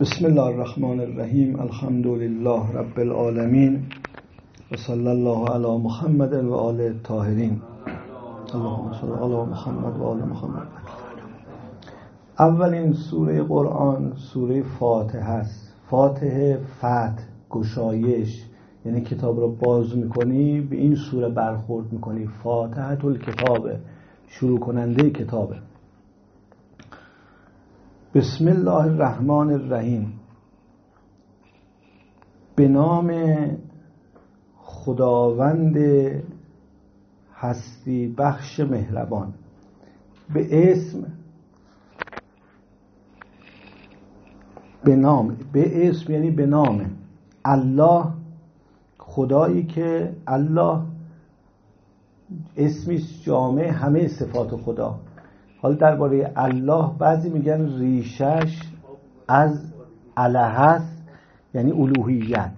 بسم الله الرحمن الرحیم الحمد لله رب العالمین و صلی الله علی محمد و آل الطاهرین اللهم صل علی محمد و آل محمد اولین سوره قرآن سوره فاتحه است فاتحه فتح گشایش یعنی کتاب رو باز می‌کنی به این سوره برخورد می‌کنی فاتحه الکتابه شروع کننده کتابه بسم الله الرحمن الرحیم. به نام خداوند هستی بخش مهربان. به اسم به نام به اسم یعنی به نام. الله خدایی که الله اسمی جامع همه صفات خدا. حالا درباره الله بعضی میگن ریشش از اله هست یعنی الوهیت.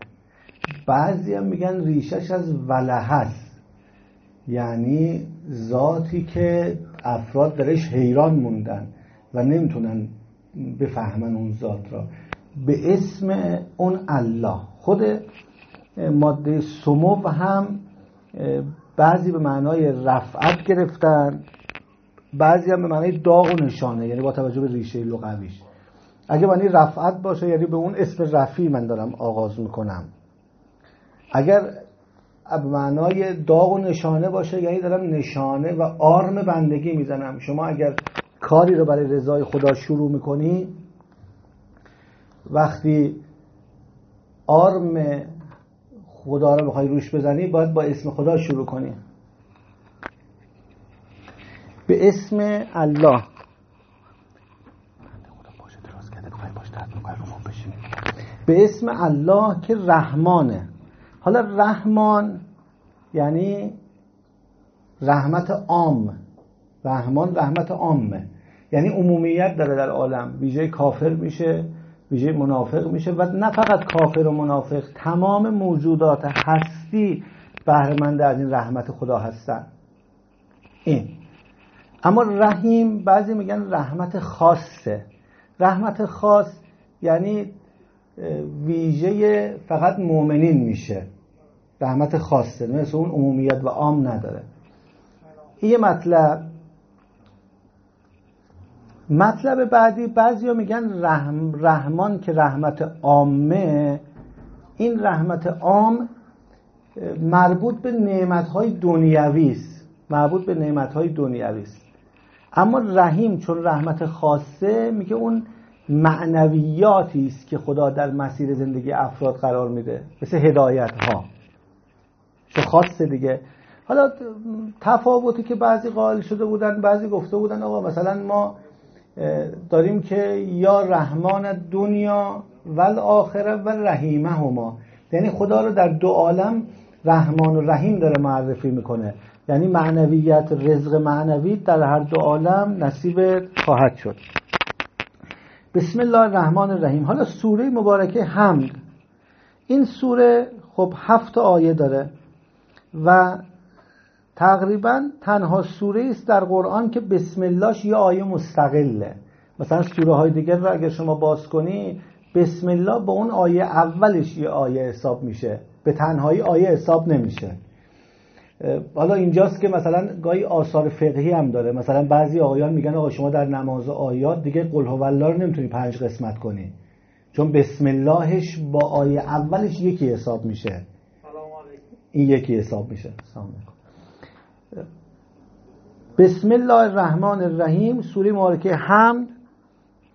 بعضی هم میگن ریشش از وله هست یعنی ذاتی که افراد درش حیران موندن و نمی‌تونن بفهمن اون ذات را. به اسم اون الله. خود ماده سمو هم بعضی به معنای رفعت گرفتن. بعضی هم به معنای داغ و نشانه یعنی با توجه به ریشه لغویش. اگه معنی رفعت باشه یعنی به اون اسم رفی من دارم آغاز می‌کنم. اگر به معنای داغ و نشانه باشه یعنی دارم نشانه و آرم بندگی می‌زنم. شما اگر کاری رو برای رضای خدا شروع می‌کنی وقتی آرم خدا رو بخوای روش بزنی باید با اسم خدا شروع کنی. به اسم الله. به اسم الله که رحمانه. حالا رحمان یعنی رحمت عام. رحمان رحمت عامه. یعنی عمومیت داره در عالم. ویژه کافر میشه ویژه منافق میشه و نه فقط کافر و منافق تمام موجودات هستی بهرهمند از این رحمت خدا هستن. این. اما رحیم بعضی میگن رحمت خاصه. رحمت خاص یعنی ویژه فقط مؤمنین میشه. رحمت خاصه مثل اون عمومیت و عام نداره. این مطلب. مطلب بعدی بعضی ها میگن رحم رحمان که رحمت عامه. این رحمت عام مربوط به نعمتهای دنیوی است مربوط به نعمتهای دنیوی است اما رحیم چون رحمت خاصه میگه اون معنویاتی است که خدا در مسیر زندگی افراد قرار میده. مثل هدایت ها چه خاصه دیگه. حالا تفاوتی که بعضی قائل شده بودن بعضی گفته بودن آقا مثلا ما داریم که یا رحمان دنیا و آخره و رحیمه هما یعنی خدا رو در دو عالم رحمان و رحیم داره معرفی می‌کنه. یعنی معنویت رزق معنوی در هر دو عالم نصیب خواهد شد. بسم الله الرحمن الرحیم. حالا سوره مبارکه حمد. این سوره خب هفت آیه داره و تقریبا تنها سوره است در قرآن که بسم اللهش یه آیه مستقله. مثلا سوره های دیگر رو اگر شما باز کنی بسم الله با اون آیه اولش یه آیه حساب میشه. به تنهایی آیه حساب نمیشه. حالا اینجاست که مثلا گاهی آثار فقهی هم داره. مثلا بعضی آقایان میگن آقا شما در نماز آیات دیگه قل هو الله رو نمی‌تونی پنج قسمت کنی. چون بسم اللهش با آیه اولش یکی حساب میشه. این یکی حساب میشه. بسم الله الرحمن الرحیم سوره مبارکه حمد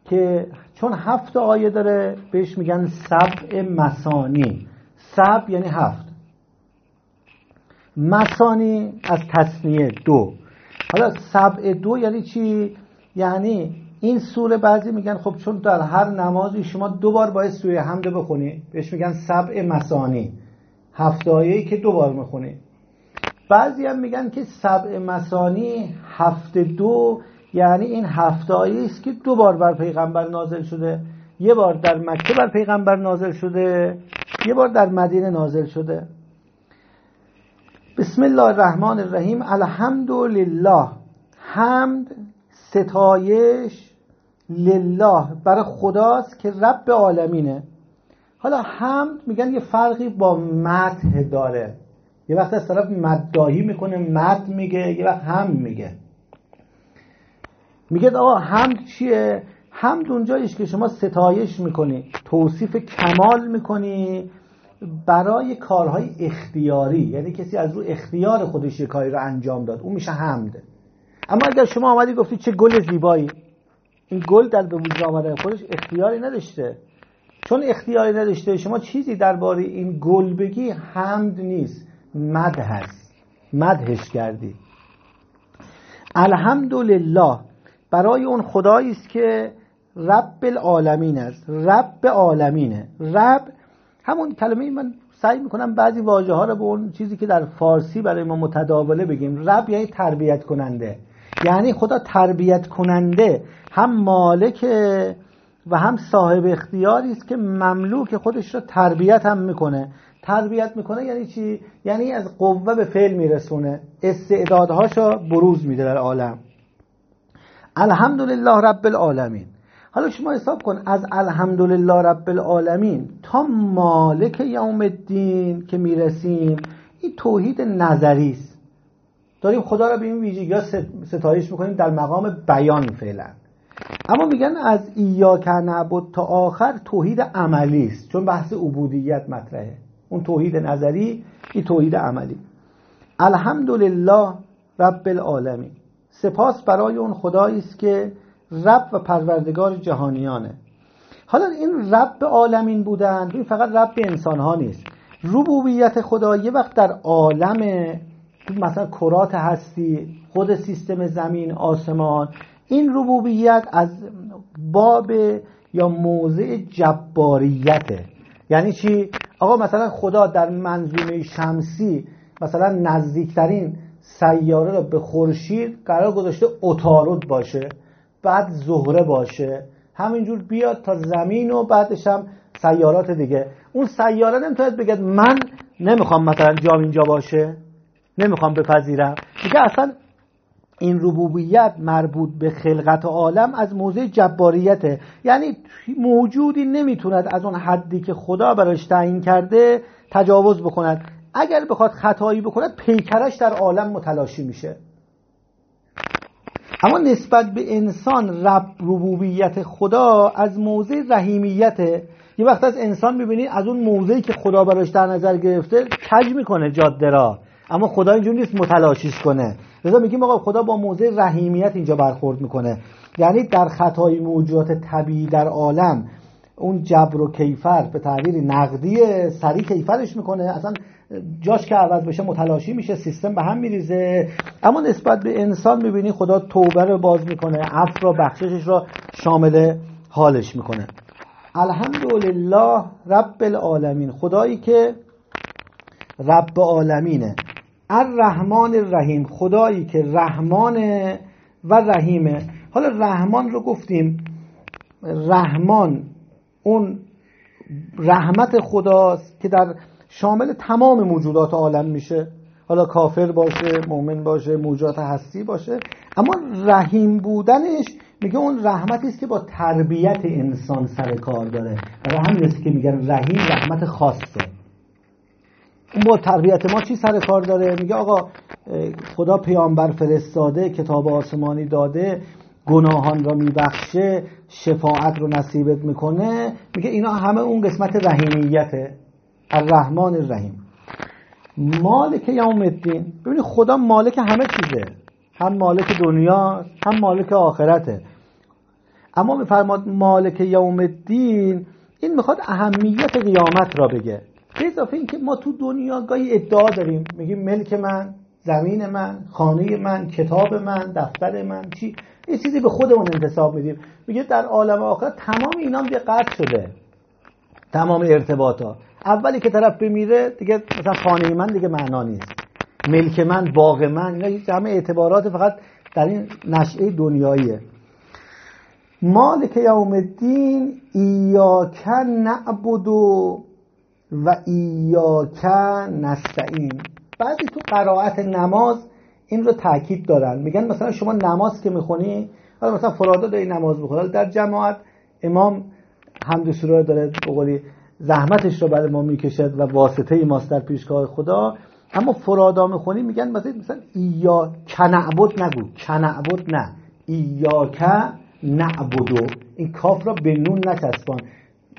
که چون هفت آیه داره بهش میگن سبع مسانی. سب یعنی هفت. مسانی از تصنیه دو. حالا سبع دو یعنی چی؟ یعنی این سوره بعضی میگن خب چون در هر نمازی شما دو بار باید سوره حمد بخونی بهش میگن سبع مسانی هفت آیه‌ای که دو بار می‌خونی. بعضی هم میگن که سبع مسانی هفت دو یعنی این هفت آیه است که دو بار بر پیغمبر نازل شده. یه بار در مکه بر پیغمبر نازل شده یه بار در مدینه نازل شده. بسم الله الرحمن الرحیم الحمد لله حمد ستایش لله. برای خداست که رب عالمینه. حالا حمد میگن یه فرقی با مدح داره. یه وقت از طرف مدداهی می‌کنه مد میگه یه وقت هم میگه. میگه آقا حمد چیه؟ حمد اونجاییش که شما ستایش می‌کنی توصیف کمال می‌کنی برای کارهای اختیاری یعنی کسی از رو اختیار خودش یه کاری رو انجام داد اون میشه حمد. اما اگر شما آمدی گفتی چه گل زیبایی این گل در به وجود آمدن خودش اختیاری نداشته. چون اختیاری نداشته شما چیزی درباره این گل بگی حمد نیست مد هست مدهش کردی. الحمدلله برای اون خدایی است که رب العالمین است رب عالمینه. رب همون کلمه من سعی می‌کنم بعضی واژه ها رو به اون چیزی که در فارسی برای ما متداوله بگیم. رب یعنی تربیت کننده. یعنی خدا تربیت کننده. هم مالک و هم صاحب اختیاری است که مملوک خودش رو تربیت هم می‌کنه. تربیت می‌کنه یعنی چی؟ یعنی از قوه به فعل میرسونه. استعدادهاشو بروز میده در عالم. الحمدلله رب العالمین. حالا شما حساب کن از الحمدلله رب العالمین تا مالک یوم الدین که می‌رسیم این توحید نظری است داریم خدا را به این ویژگی ستایش می‌کنیم در مقام بیان فعلا. اما میگن از ایاک نعبد تا آخر توحید عملی است چون بحث عبودیت مطرحه. اون توحید نظری این توحید عملی. الحمدلله رب العالمین. سپاس برای اون خدایی است که رب و پروردگار جهانیانه. حالا این رب عالمین بودن این فقط رب انسان ها نیست. ربوبیت خدا یه وقت در عالم مثلا کرات هستی خود سیستم زمین آسمان این ربوبیت از باب یا موضع جباریته یعنی چی؟ آقا مثلا خدا در منظومه شمسی مثلا نزدیکترین سیاره را به خورشید قرار گذاشته اتارود باشه. بعد زهره باشه. همینجور بیاد تا زمین و بعدش هم سیارات دیگه. اون سیاره نمی‌توند بگه من نمی‌خوام مثلا جام اینجا باشه. نمی‌خوام بپذیرم. دیگه اصلا این ربوبیت مربوط به خلقت عالم از موضع جباریته. یعنی موجودی نمی‌توند از اون حدی که خدا براش تعیین کرده تجاوز بکند. اگر بخواد خطایی بکند پیکرش در عالم متلاشی میشه. اما نسبت به انسان رب ربوبیت خدا از موضع رحیمیته یه وقت از انسان می‌بینی از اون موضعی که خدا براش در نظر گرفته کج می‌کنه جاده را. اما خدا اینجور نیست متلاشیش کنه. لذا میگیم آقا خدا با موضع رحیمیت اینجا برخورد می‌کنه. یعنی در خطای موجودات طبیعی در عالم اون جبر و کیفر به تعبیر نقدی سریع کیفرش می‌کنه. اصلا جاش که عوض بشه متلاشی میشه سیستم به هم میریزه. اما نسبت به انسان می‌بینی خدا توبه رو باز می‌کنه عفو را بخششش را شامل حالش می‌کنه. الحمدلله رب العالمین. خدایی که رب عالمینه. الرحمن الرحیم. خدایی که رحمان و رحیمه. حالا رحمان رو گفتیم. رحمان اون رحمت خداست که در شامل تمام موجودات عالم میشه. حالا کافر باشه مؤمن باشه موجودات هستی باشه. اما رحیم بودنش میگه اون رحمتی است که با تربیت انسان سر کار داره. برای همین که میگن رحیم رحمت خاصه اون با تربیت ما چی سر کار داره؟ میگه آقا خدا پیامبر فرستاده کتاب آسمانی داده گناهان را میبخشه شفاعت رو نصیبت می‌کنه. میگه اینا همه اون قسمت رحیمیته. الرحمن الرحیم. مالک یوم الدین. ببینید خدا مالک همه چیزه. هم مالک دنیا هم مالک آخرته. اما میفرماد مالک یوم الدین این می‌خواد اهمیت قیامت را بگه. به اضافه اینکه ما تو دنیا گاهی ادعا داریم. میگیم ملک من زمین من خانه من کتاب من دفتر من چی؟ یه چیزی به خودمون انتصاب میدیم. میگه در عالم آخر تمام اینا دیگه قطع شده. تمام ارتباطات. اولی که طرف بمیره دیگه مثلا خانه من دیگه معنا نیست. ملک من باغ من اینا همه اعتبارات فقط در این نشعه دنیاییه. مالک یوم الدین ایاک نعبد و ایاک نستعین. بعضی تو قرائت نماز این رو تاکید دارن. میگن مثلا شما نماز که می‌خونی حالا مثلا فرادا داری نماز بخوره در جماعت امام حمد سوره داره بقولی زحمتش رو برای ما می‌کشد و واسطه ماست در پیشگاه خدا. اما فرادا می‌خونی میگن مثلا مثلا ایا کنعبد نگو. کنعبد نه. ایاک نعبدو این کاف را به نون نچسبان.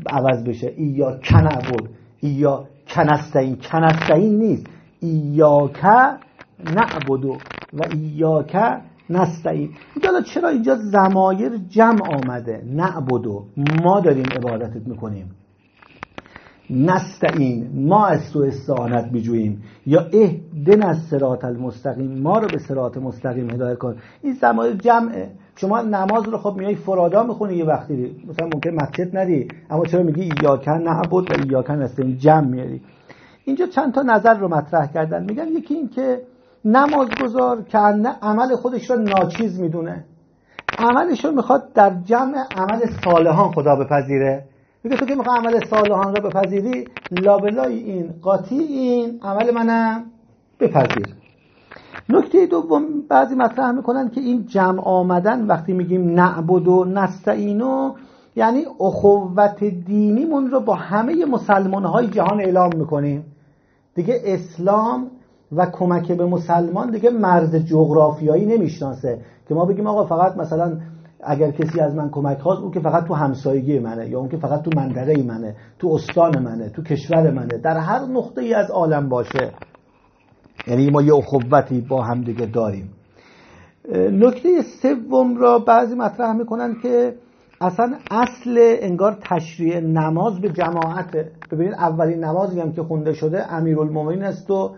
عوض بشه. ایا کنعبد ایا کنستین کنستین نیست. ایاک نعبدو و ایاک نستعین. اینجا چرا اینجا زمایر جمع آمده؟ نعبدو ما داریم عبادتت می‌کنیم. نستعین. ما از تو استعانت میجوییم. یا اهدن از سرات المستقیم. ما رو به سرات مستقیم هدایت کن. این زمایر جمعه. شما نماز رو خب میای فرادا می‌خونی یه وقتی. مثلا ممکن مسجد ندی. اما چرا میگی ایاکن نعبد و ایاکن نستعین؟ جمع میاری اینجا چند تا نظر رو مطرح کردن. میگن یکی این که نماز گذار که عمل خودش رو ناچیز می‌دونه. عملش رو می‌خواد در جمع عمل صالحان خدا بپذیره. میگه تو که می‌خوای عمل صالحان رو بپذیری لابلای این قاطی این عمل منم بپذیر. نکته دوم بعضی مطرح می‌کنن که این جمع آمدن وقتی میگیم نعبد و نستعینو یعنی اخوت دینیمون رو با همه مسلمان های جهان اعلام می‌کنیم. دیگه اسلام و کمک به مسلمان دیگه مرز جغرافیایی نمی‌شناسه. که ما بگیم آقا فقط مثلا اگر کسی از من کمک خواست اون که فقط تو همسایگی منه یا اون که فقط تو منطقه منه تو استان منه تو کشور منه در هر نقطه ای از عالم باشه. یعنی ما یه اخوتی با هم دیگه داریم. نکته سوم را بعضی مطرح می‌کنن که اصلا اصل انگار تشریع نماز به جماعته ببینید اولین نمازی هم که خونده شده امیرالمومنین است و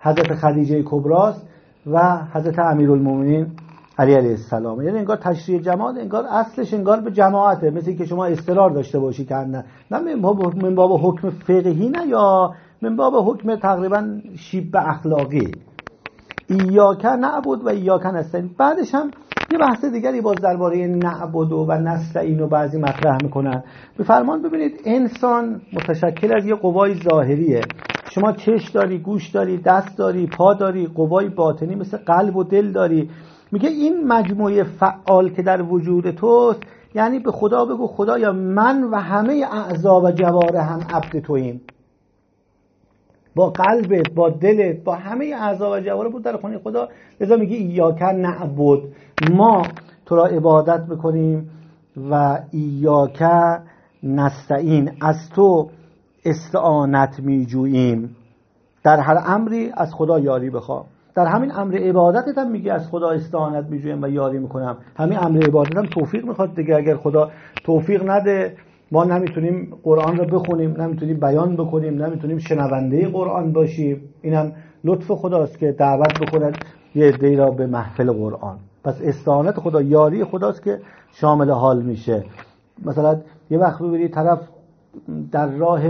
حضرت خدیجه کبراست و حضرت امیرالمومنین علی علیه السلام. یعنی انگار تشریع جماعت انگار اصلش انگار به جماعته. مثل که شما استرار داشته باشی که نه. نه من باب حکم فقهی نه یا من باب حکم تقریبا شیب اخلاقی. ایاکن نعبد و ایاکن نستعین. بعدش هم یه بحث دیگری باز درباره نعبد و نستعین و بعضی مطرح می‌کنن. به فرمان ببینید انسان متشکل از یه قوای ظاهریه. شما چش داری گوش داری دست داری پا داری قوای باطنی مثل قلب و دل داری. میگه این مجموعه فعال که در وجود توست یعنی به خدا بگو خدایا من و همه اعضا و جواره هم عبد توییم. با قلبت با دلت با همه اعضا و جواره بود در خونه خدا. لذا میگه ایاکن نعبد. ما تو را عبادت بکنیم و ایاک نستعین. از تو استعانت میجوییم. در هر امری از خدا یاری بخواه. در همین امر عبادتت هم میگه از خدا استعانت میجویم و یاری می‌کنم. همین امر عبادت هم توفیق می‌خواد دیگه. اگر خدا توفیق نده ما نمی‌تونیم قرآن رو بخونیم نمی‌تونیم بیان بکنیم نمی‌تونیم شنونده قرآن باشیم. اینم لطف خداست که دعوت بکند یه عده‌ای را به محفل قرآن. پس استعانت خدا یاری خداست که شامل حال میشه. مثلا یه وقت ببینید طرف در راه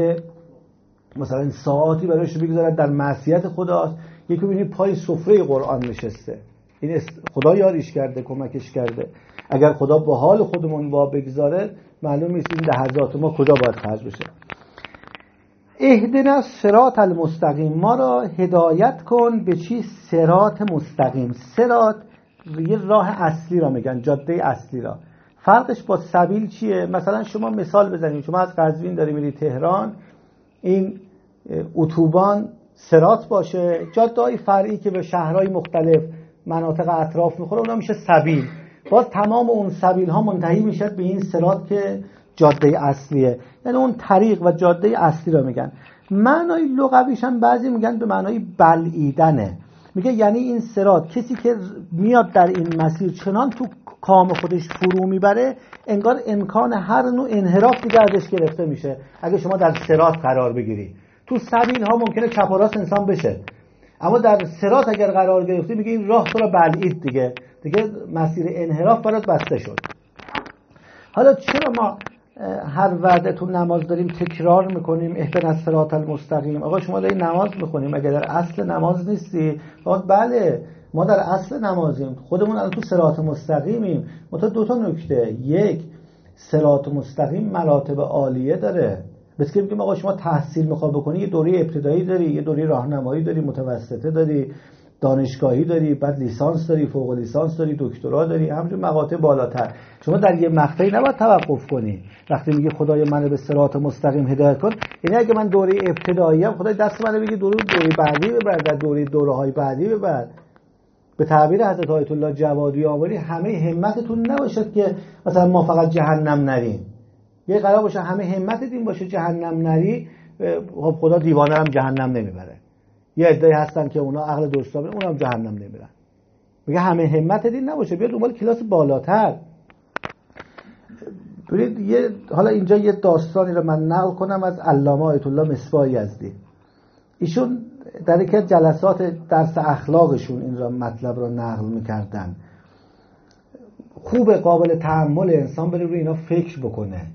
مثلا ساعتی برایش بگذارد در معصیت خداست. یکی ببینید پای سفره قرآن نشسته. این خدا یاریش کرده کمکش کرده. اگر خدا با حال خودمون با بگذاره معلوم نیست این لحظات ما کجا باید خرج بشه. اهدنا سرات المستقیم. ما را هدایت کن به چی؟ سرات مستقیم. سرات یه راه اصلی را میگن جاده اصلی را. فرقش با سبیل چیه؟ مثلا شما مثال بزنید. شما از قزوین داری میری تهران این اتوبان سرات باشه جاده فرعی که به شهرهای مختلف مناطق اطراف می‌خوره اونا میشه سبیل. باز تمام اون سبیل ها منتهی میشه به این سرات که جاده اصلیه. یعنی اون طریق و جاده اصلی را میگن. معنای لغویش هم بعضی میگن به معنای بلعیدنه. میگه یعنی این سرات کسی که میاد در این مسیر چنان تو کام خودش فرو می‌بره انگار امکان هر نوع انحراف دیگه ازش گرفته میشه. اگه شما در سرات قرار بگیری. تو سبیل ها ممکنه چپ و انسان بشه. اما در سرات اگر قرار گرفتی میگه این راه تو را بلعید دیگه. دیگه مسیر انحراف برات بسته شد. حالا چرا ما هر وعده تو نماز داریم تکرار می‌کنیم؟ اهدن از سرات المستقیم. آقا شما داریم نماز می‌کنیم اگر در اصل نماز نیستی بله ما در اصل نمازیم. خودمون الان تو سرات مستقیمیم. ما دو تا نکته. یک سرات مستقیم مراتب عالیه داره. بس که آقا شما تحصیل می‌خواد بکنی یه دوره ابتدایی داری یه دوره راهنمایی داری متوسطه داری دانشگاهی داری بعد لیسانس داری فوق لیسانس داری دکترا داری همچون مقاطع بالاتر. شما در یه مقطعی نباید توقف کنی. وقتی میگه خدای منو به صراط مستقیم هدایت کن یعنی اگه من دوره ابتدایی هم خدای دست منو بگی دوره دوره بعدی ببر در دوره دوره های بعدی ببر. به تعبیر حضرت آیت الله جوادی آوری همه همتتون نباشد که مثلا ما فقط جهنم نریم. یه قرار باشه همه همت این باشه جهنم نری خب خدا دیوانه هم جهنم نمی‌بره. یه عده‌ای هستن که اونا عقل درست اونا هم جهنم نمیرن میگه همه همت دین نباشه بیاد دنبال کلاس بالاتر. ببینید یه حالا اینجا یه داستانی رو من نقل کنم از علامه آیت الله مصباح یزدی. ایشون در یکی جلسات درس اخلاقشون این را مطلب را نقل می‌کردن. خوب قابل تحمل انسان بره روی اینا فکر بکنه.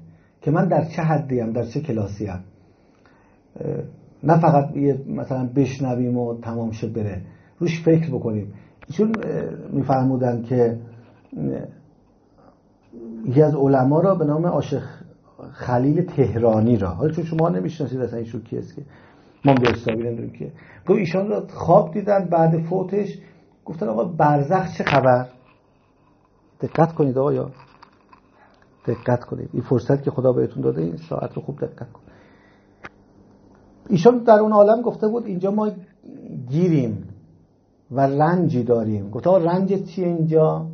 که من در چه حدی در چه کلاسی هم نه فقط یه مثلا بشنویم و تمام شد بره. روش فکر بکنیم. چون میفرمودن که یکی از علما را به نام عاشق خلیل تهرانی را. حالا چون شما نمی‌شناسید اصلا ایشون کیست که؟ ما به حسابی نمی‌دونیم که گفت ایشان را خواب دیدن بعد فوتش. گفتن آقا برزخ چه خبر؟ دقت کنید آقا دقت کنید. این فرصت که خدا بهتون داده این ساعت رو خوب دقت کنید. ایشان در اون عالم گفته بود اینجا ما گیریم و رنجی داریم. گفته رنج چیه اینجا؟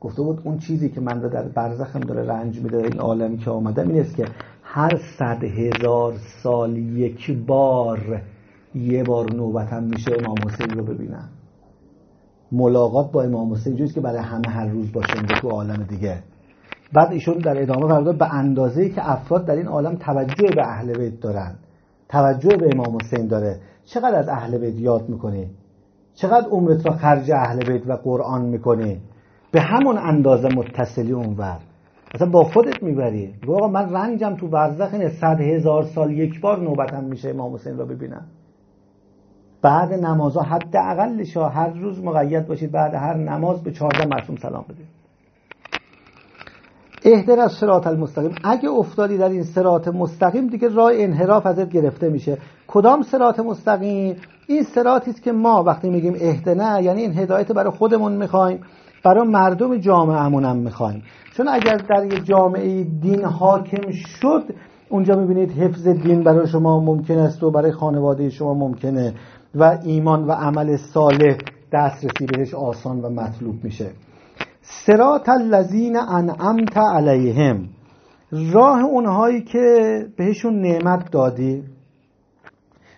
گفته بود اون چیزی که من در برزخم داره رنج میده این عالمی که آمدم این است که هر صد هزار سال یک بار یه بار نوبتم میشه امام حسین رو ببینم ملاقات با امام حسین جویست که برای همه هر روز باشه تو عالم دیگه. بعد ایشون در ادامه فرمود به اندازه‌ای که افراد در این عالم توجه به اهل بیت دارن. توجه به امام حسین داره. چقدر از اهل بیت یاد می‌کنی؟ چقدر عمرت را خرج اهل بیت و قرآن می‌کنی؟ به همون اندازه متصلی اونور اصلا با خودت می‌بری. آقا من رنجم تو برزخ اینه. صد هزار سال یک بار نوبتم میشه امام حسین را ببینم. بعد نمازها حداقلش هر روز مقید باشید. بعد هر نماز به چهارده معصوم سلام بدید. اهدر از سرات المستقیم. اگه افتادی در این سرات مستقیم دیگه راه انحراف ازت گرفته میشه. کدام سرات مستقیم؟ این سراتی است که ما وقتی میگیم اهدنه یعنی این هدایت برای خودمون می‌خوایم برای مردم جامعهمون هم می‌خوایم. چون اگر در یه جامعه دین حاکم شد اونجا می‌بینید حفظ دین برای شما ممکن است و برای خانواده شما ممکنه و ایمان و عمل صالح دسترسی بهش آسان و مطلوب میشه. سرات الذین انعمت علیهم. راه اونهایی که بهشون نعمت دادی.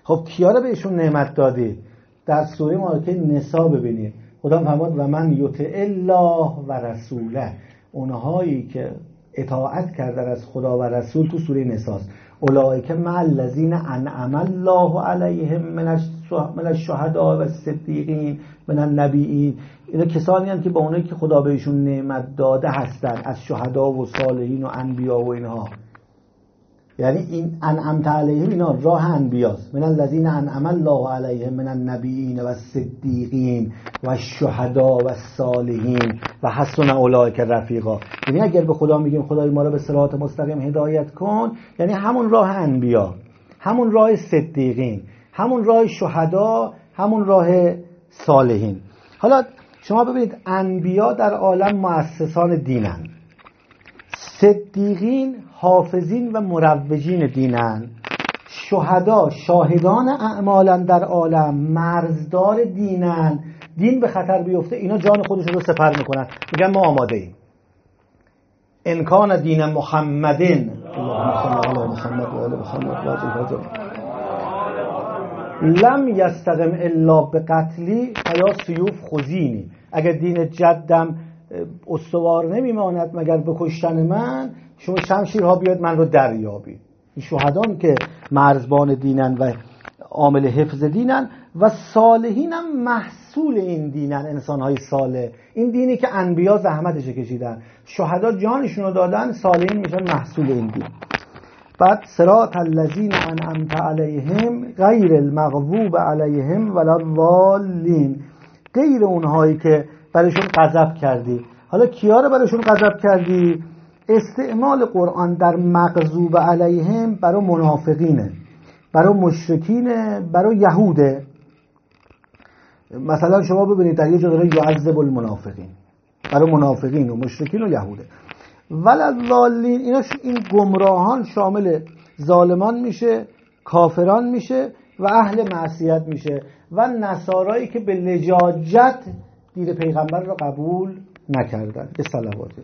خب کیا رو بهشون نعمت دادی؟ در سوره مالکه نسا ببینید خدا فرمود و من یطع الله و رسوله. اونهایی که اطاعت کردن از خدا و رسول تو سوره نساست. اولئک مع الذین انعم الله علیهم من الشهداء و الصدیقین من النبیین اینا کسانی هم که با اونایی که خدا بهشون نعمت داده هستن از شهدا و صالحین و انبیا و اینها. یعنی این انعمت علیهم اینا راه انبیاست. من الذین انعم الله علیهم من النبیین و الصدیقین و الشهدا و الصالحین و حسن اولئک رفیقا. یعنی اگر به خدا میگیم خدای ما رو به صراط مستقیم هدایت کن یعنی همون راه انبیا همون راه صدیقین. همون راه شهدا همون راه صالحین. حالا شما ببینید انبیا در عالم مؤسسان دینن. صدیقین حافظین و مروجین دینن. شهدا شاهدان اعمالا در عالم مرزدار دینن. دین به خطر بیفته اینا جان خودشون رو سپر می‌کنن. میگن ما آماده ایم انکان دین محمدین لم یستقم الا به قتلی یا سیوف خزینی اگر دین جدم استوار نمیماند مگر به کشتن من شما شمشیرها بیاد من رو دریابید این شهدان که مرزبان دینن و عامل حفظ دینن و صالحین هم محصول این دینن انسان های صالح. این دینی که انبیا زحمتش کشیدن. شهدا جانشون رو دادن صالحین میشن محصول این دین. بعد سرات الذین انعمت علیهم غیر المغضوب علیهم ولا الضالین. غیر اونهایی که برایشون غضب کردی. حالا کیا رو برایشون غضب کردی؟ استعمال قرآن در مغضوب علیهم برای منافقینه برای مشرکینه برای یهوده. مثلا شما ببینید در یه جا داره یعذب المنافقین برای منافقین و مشرکین و یهوده. ولذالین اینا این گمراهان شامل ظالمان میشه کافران میشه و اهل معصیت میشه و نصارایی که به لجاجت دیر پیغمبر را قبول نکردن. یه صلواتی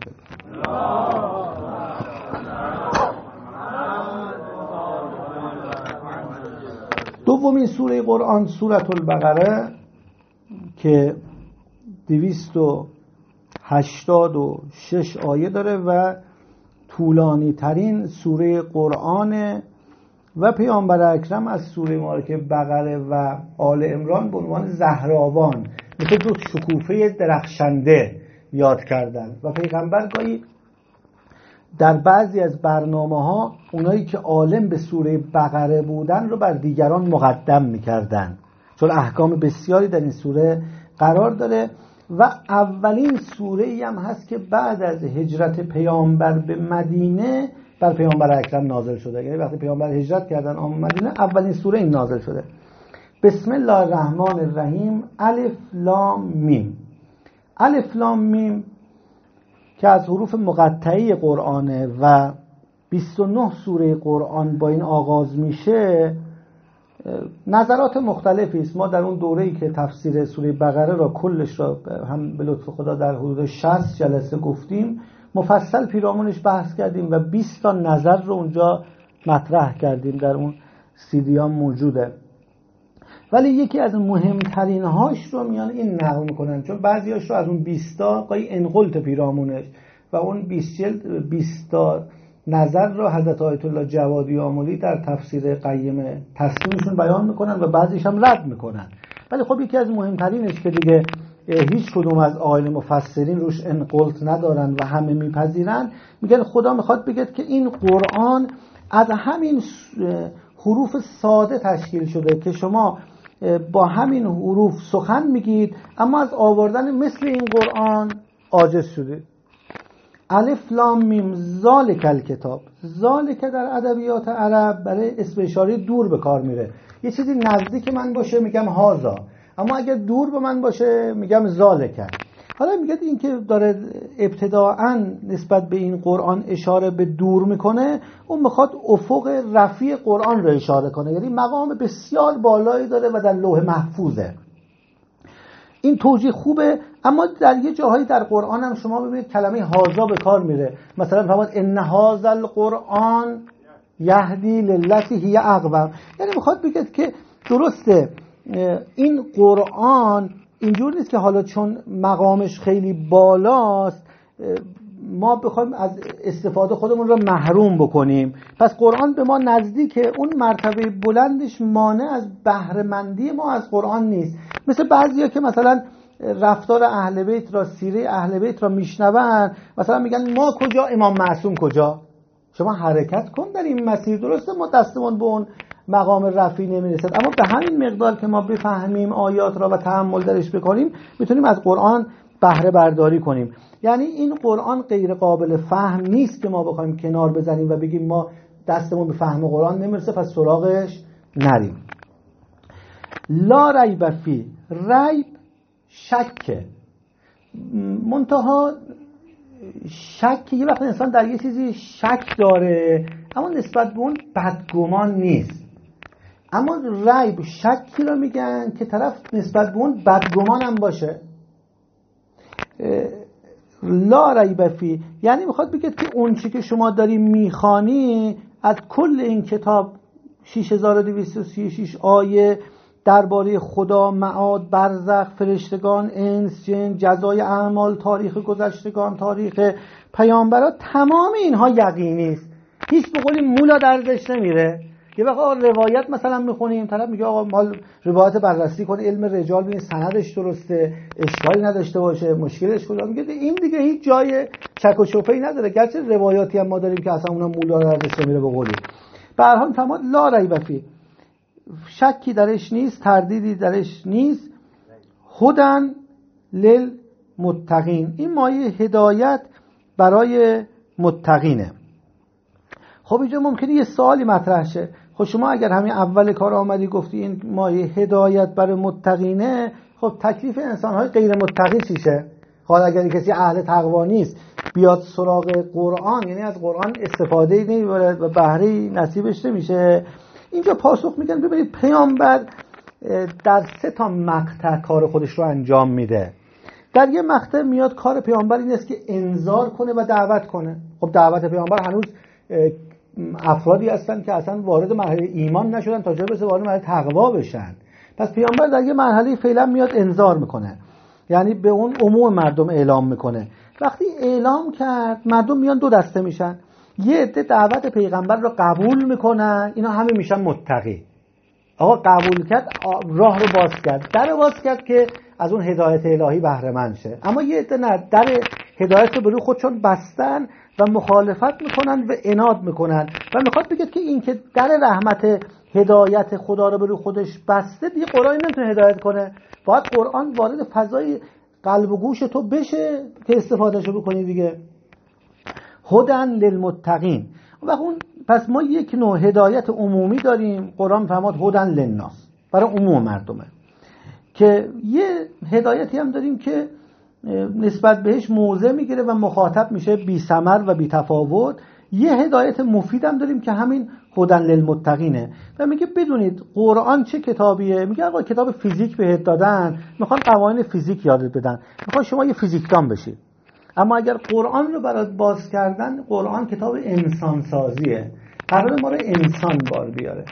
دومین سوره قرآن سورت البقره که دویست و هشتاد و شش آیه داره و طولانی ترین سوره قرآن و پیامبر اکرم از سوره مارکه بقره و آل امران به عنوان زهراوان. مثل دو شکوفه درخشنده یاد کردن. و پیغمبر گاهی در بعضی از برنامه ها اونایی که عالم به سوره بقره بودن رو بر دیگران مقدم می‌کردن. چون احکام بسیاری در این سوره قرار داره و اولین سوره ای هم هست که بعد از هجرت پیامبر به مدینه بر پیامبر اکرم نازل شده. یعنی وقتی پیامبر هجرت کردن آمد مدینه اولین سوره این نازل شده. بسم الله الرحمن الرحیم. الف لام میم. الف لام میم که از حروف مقطعه قرآنه و 29 سوره قرآن با این آغاز میشه نظرات مختلفی است. ما در اون دوره‌ای که تفسیر سوره بقره را کلش را هم به لطف خدا در حدود 60 جلسه گفتیم مفصل پیرامونش بحث کردیم و 20 تا نظر رو اونجا مطرح کردیم در اون سیدیان موجوده. ولی یکی از مهمترین هاش رو میان این نقل می‌کنن چون بعضیاش رو از اون 20 تا قای انقلت پیرامونش و اون 20 تا نظر را حضرت آیت الله جوادی آمولی در تفسیر قیم تصمیمشون بیان می‌کنن و بعضیش هم رد می‌کنن. ولی خب یکی از مهمترینش که دیگه هیچ کدوم از آیل مفسرین روش انقلت ندارن و همه میپذیرن میگن خدا می‌خواد بگه که این قرآن از همین حروف ساده تشکیل شده که شما با همین حروف سخن میگید اما از آوردن مثل این قرآن عاجز شده الف لام میم ذالک الکتاب. ذالک در ادبیات عرب برای اسم اشاره دور به کار میره. یه چیزی نزدیک من باشه میگم هازا اما اگر دور به من باشه میگم ذالک. حالا میگه این که داره ابتداعا نسبت به این قرآن اشاره به دور می‌کنه اون می‌خواد افق رفیع قرآن رو اشاره کنه. یعنی مقام بسیار بالایی داره و در لوح محفوظه. این توجیه خوبه. اما در یه جاهایی در قرآن هم شما ببینید کلمه هازا به کار میره. مثلا فرماد ان هذا القرآن یهدی للتی هی اقوم. یعنی می‌خواد بگید که درسته این قرآن اینجور نیست که حالا چون مقامش خیلی بالاست ما بخوایم از استفاده خودمون رو محروم بکنیم. پس قرآن به ما نزدیکه اون مرتبه بلندش مانع از بهرهمندی ما از قرآن نیست. مثل بعضیا که مثلا رفتار اهل بیت را سیره اهل بیت را میشنون. مثلا میگن ما کجا امام معصوم کجا؟ شما حرکت کن در این مسیر. درسته ما دستمون به اون مقام رفی نمی‌رسد. اما به همین مقدار که ما بفهمیم آیات را و تحمل درش بکنیم می‌تونیم از قرآن بهره برداری کنیم. یعنی این قرآن غیر قابل فهم نیست که ما بخوایم کنار بزنیم و بگیم ما دستمون به فهم قرآن نمی‌رسه پس سراغش نریم. لا ریب فی. ریب شکه منتها شک یه وقت انسان در یه چیزی شک داره اما نسبت به اون بدگمان نیست. اما ریب شکی رو میگن که طرف نسبت به اون بدگمان هم باشه. لا ریب فی یعنی می‌خواد بگید که اون که شما داری می‌خوانی از کل این کتاب 6236 آیه درباره خدا معاد برزخ فرشتگان انس جن جزای اعمال تاریخ گذشتگان تاریخ پیامبرا تمام اینها یقینی است. هیچ به قولی مولا دردش نمیره. یه وقت روایت مثلا می‌خونیم طرف میگه آقا مال روایت بررسی کنه علم رجال ببین سندش درسته اشکالی نداشته باشه مشکلش کجا؟ میگه این دیگه هیچ جای چک و چوپی نداره. گرچه روایاتی هم ما داریم که اصلا اونا مولا دردش نمیره به قولی. به هر حال تمام لا ریب فی شکی درش نیست تردیدی درش نیست. هدن للمتقین. این مایه هدایت برای متقینه. خب اینجا ممکنه یه سوالی مطرح شه. خب شما اگر همین اول کار آمدی گفتی این مایه هدایت برای متقینه خب تکلیف انسان های غیر متقی چیشه حالا اگر کسی اهل تقوا نیست بیاد سراغ قرآن یعنی از قرآن استفاده نمی‌بره و بهره نصیبش نمیشه. اینجا پاسخ میگن ببینید پیامبر در سه تا مقطع کار خودش رو انجام میده. در یه مقطع میاد کار پیامبر این است که انذار کنه و دعوت کنه. خب دعوت پیامبر هنوز افرادی هستن که اصلا وارد مرحله ایمان نشدن تا جای وارد مرحله تقوا بشن. پس پیامبر در یه مرحله فعلا میاد انذار می‌کنه. یعنی به اون عموم مردم اعلام می‌کنه. وقتی اعلام کرد مردم میان دو دسته میشن. یه عده دعوت پیغمبر رو قبول می‌کنن. اینا همه میشن متقی. آقا قبول کرد راه رو باز کرد. در باز کرد که از اون هدایت الهی بهره مند شه. اما یه عده نه در هدایت رو به خودشون بستن و مخالفت می‌کنن و اناد می‌کنن. و می‌خواد بگه که این که در رحمت هدایت خدا رو به خودش بسته دیگه قرآن نمی‌تونه هدایت کنه. باید قرآن وارد فضای قلب و گوش تو بشه که استفادهشو بکنی دیگه. هدن للمتقین. و اون پس ما یک نوع هدایت عمومی داریم. قرآن فرماد هدن للناس. برای عموم مردمه. که یه هدایتی هم داریم که نسبت بهش موضع می‌گیره و مخاطب میشه بی سمر و بی تفاوت. یه هدایت مفید هم داریم که همین هدن للمتقینه. و میگه بدونید قرآن چه کتابیه؟ میگه آقا کتاب فیزیک بهت دادن. می‌خوان قوانین فیزیک یادت بدن. می‌خوان شما یه فیزیکدان بشی اما اگر قرآن رو برات باز کردن قرآن کتاب انسان سازیه قرار ما رو انسان بار بیاره.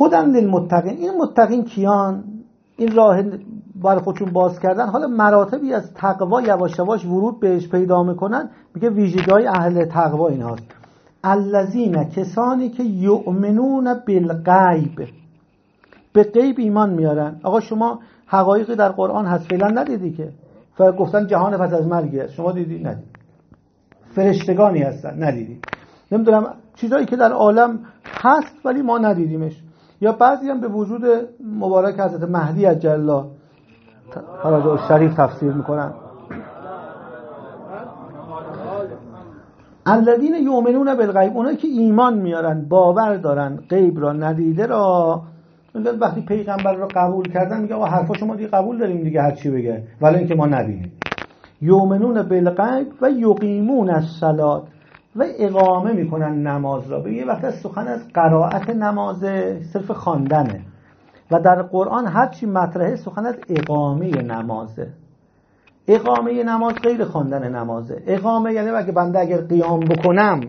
هدن للمتقین. این متقین کیان؟ این راه برای خودشون باز کردن. حالا مراتبی از تقوا یواش یواش ورود بهش پیدا می‌کنن. میگه ویژگی اهل تقوا این هاست الذین کسانی که یؤمنون بالغیب. به غیب ایمان میارن. آقا شما حقایقی در قرآن هست؟ فعلا ندیدی که؟ گفتن جهان پس از مرگی هست شما دیدی؟ ندید فرشتگانی هستن. ندیدی. نمی‌دونم چیزایی که در عالم هست ولی ما ندیدیمش. یا بعضی هم به وجود مبارک حضرت مهدی از جلا شریف تفسیر می‌کنن. الذین یؤمنون بالغیب اونایی که ایمان میارن باور دارن غیب را ندیده را وقتی پیغمبر رو قبول کردن میگه آقا حرفا شما دیگه قبول داریم دیگه هر چی بگه. ولی اینکه ما ندیدیم یؤمنون بالغیب و یقیمون الصلات و اقامه می‌کنن نماز را. به یه وقت از سخن از قرائت نماز صرف خواندنه. و در قرآن هر چی مطرحه سخن از اقامه نمازه. اقامه نماز غیر خواندن نمازه. اقامه یعنی اگه بنده اگر قیام بکنم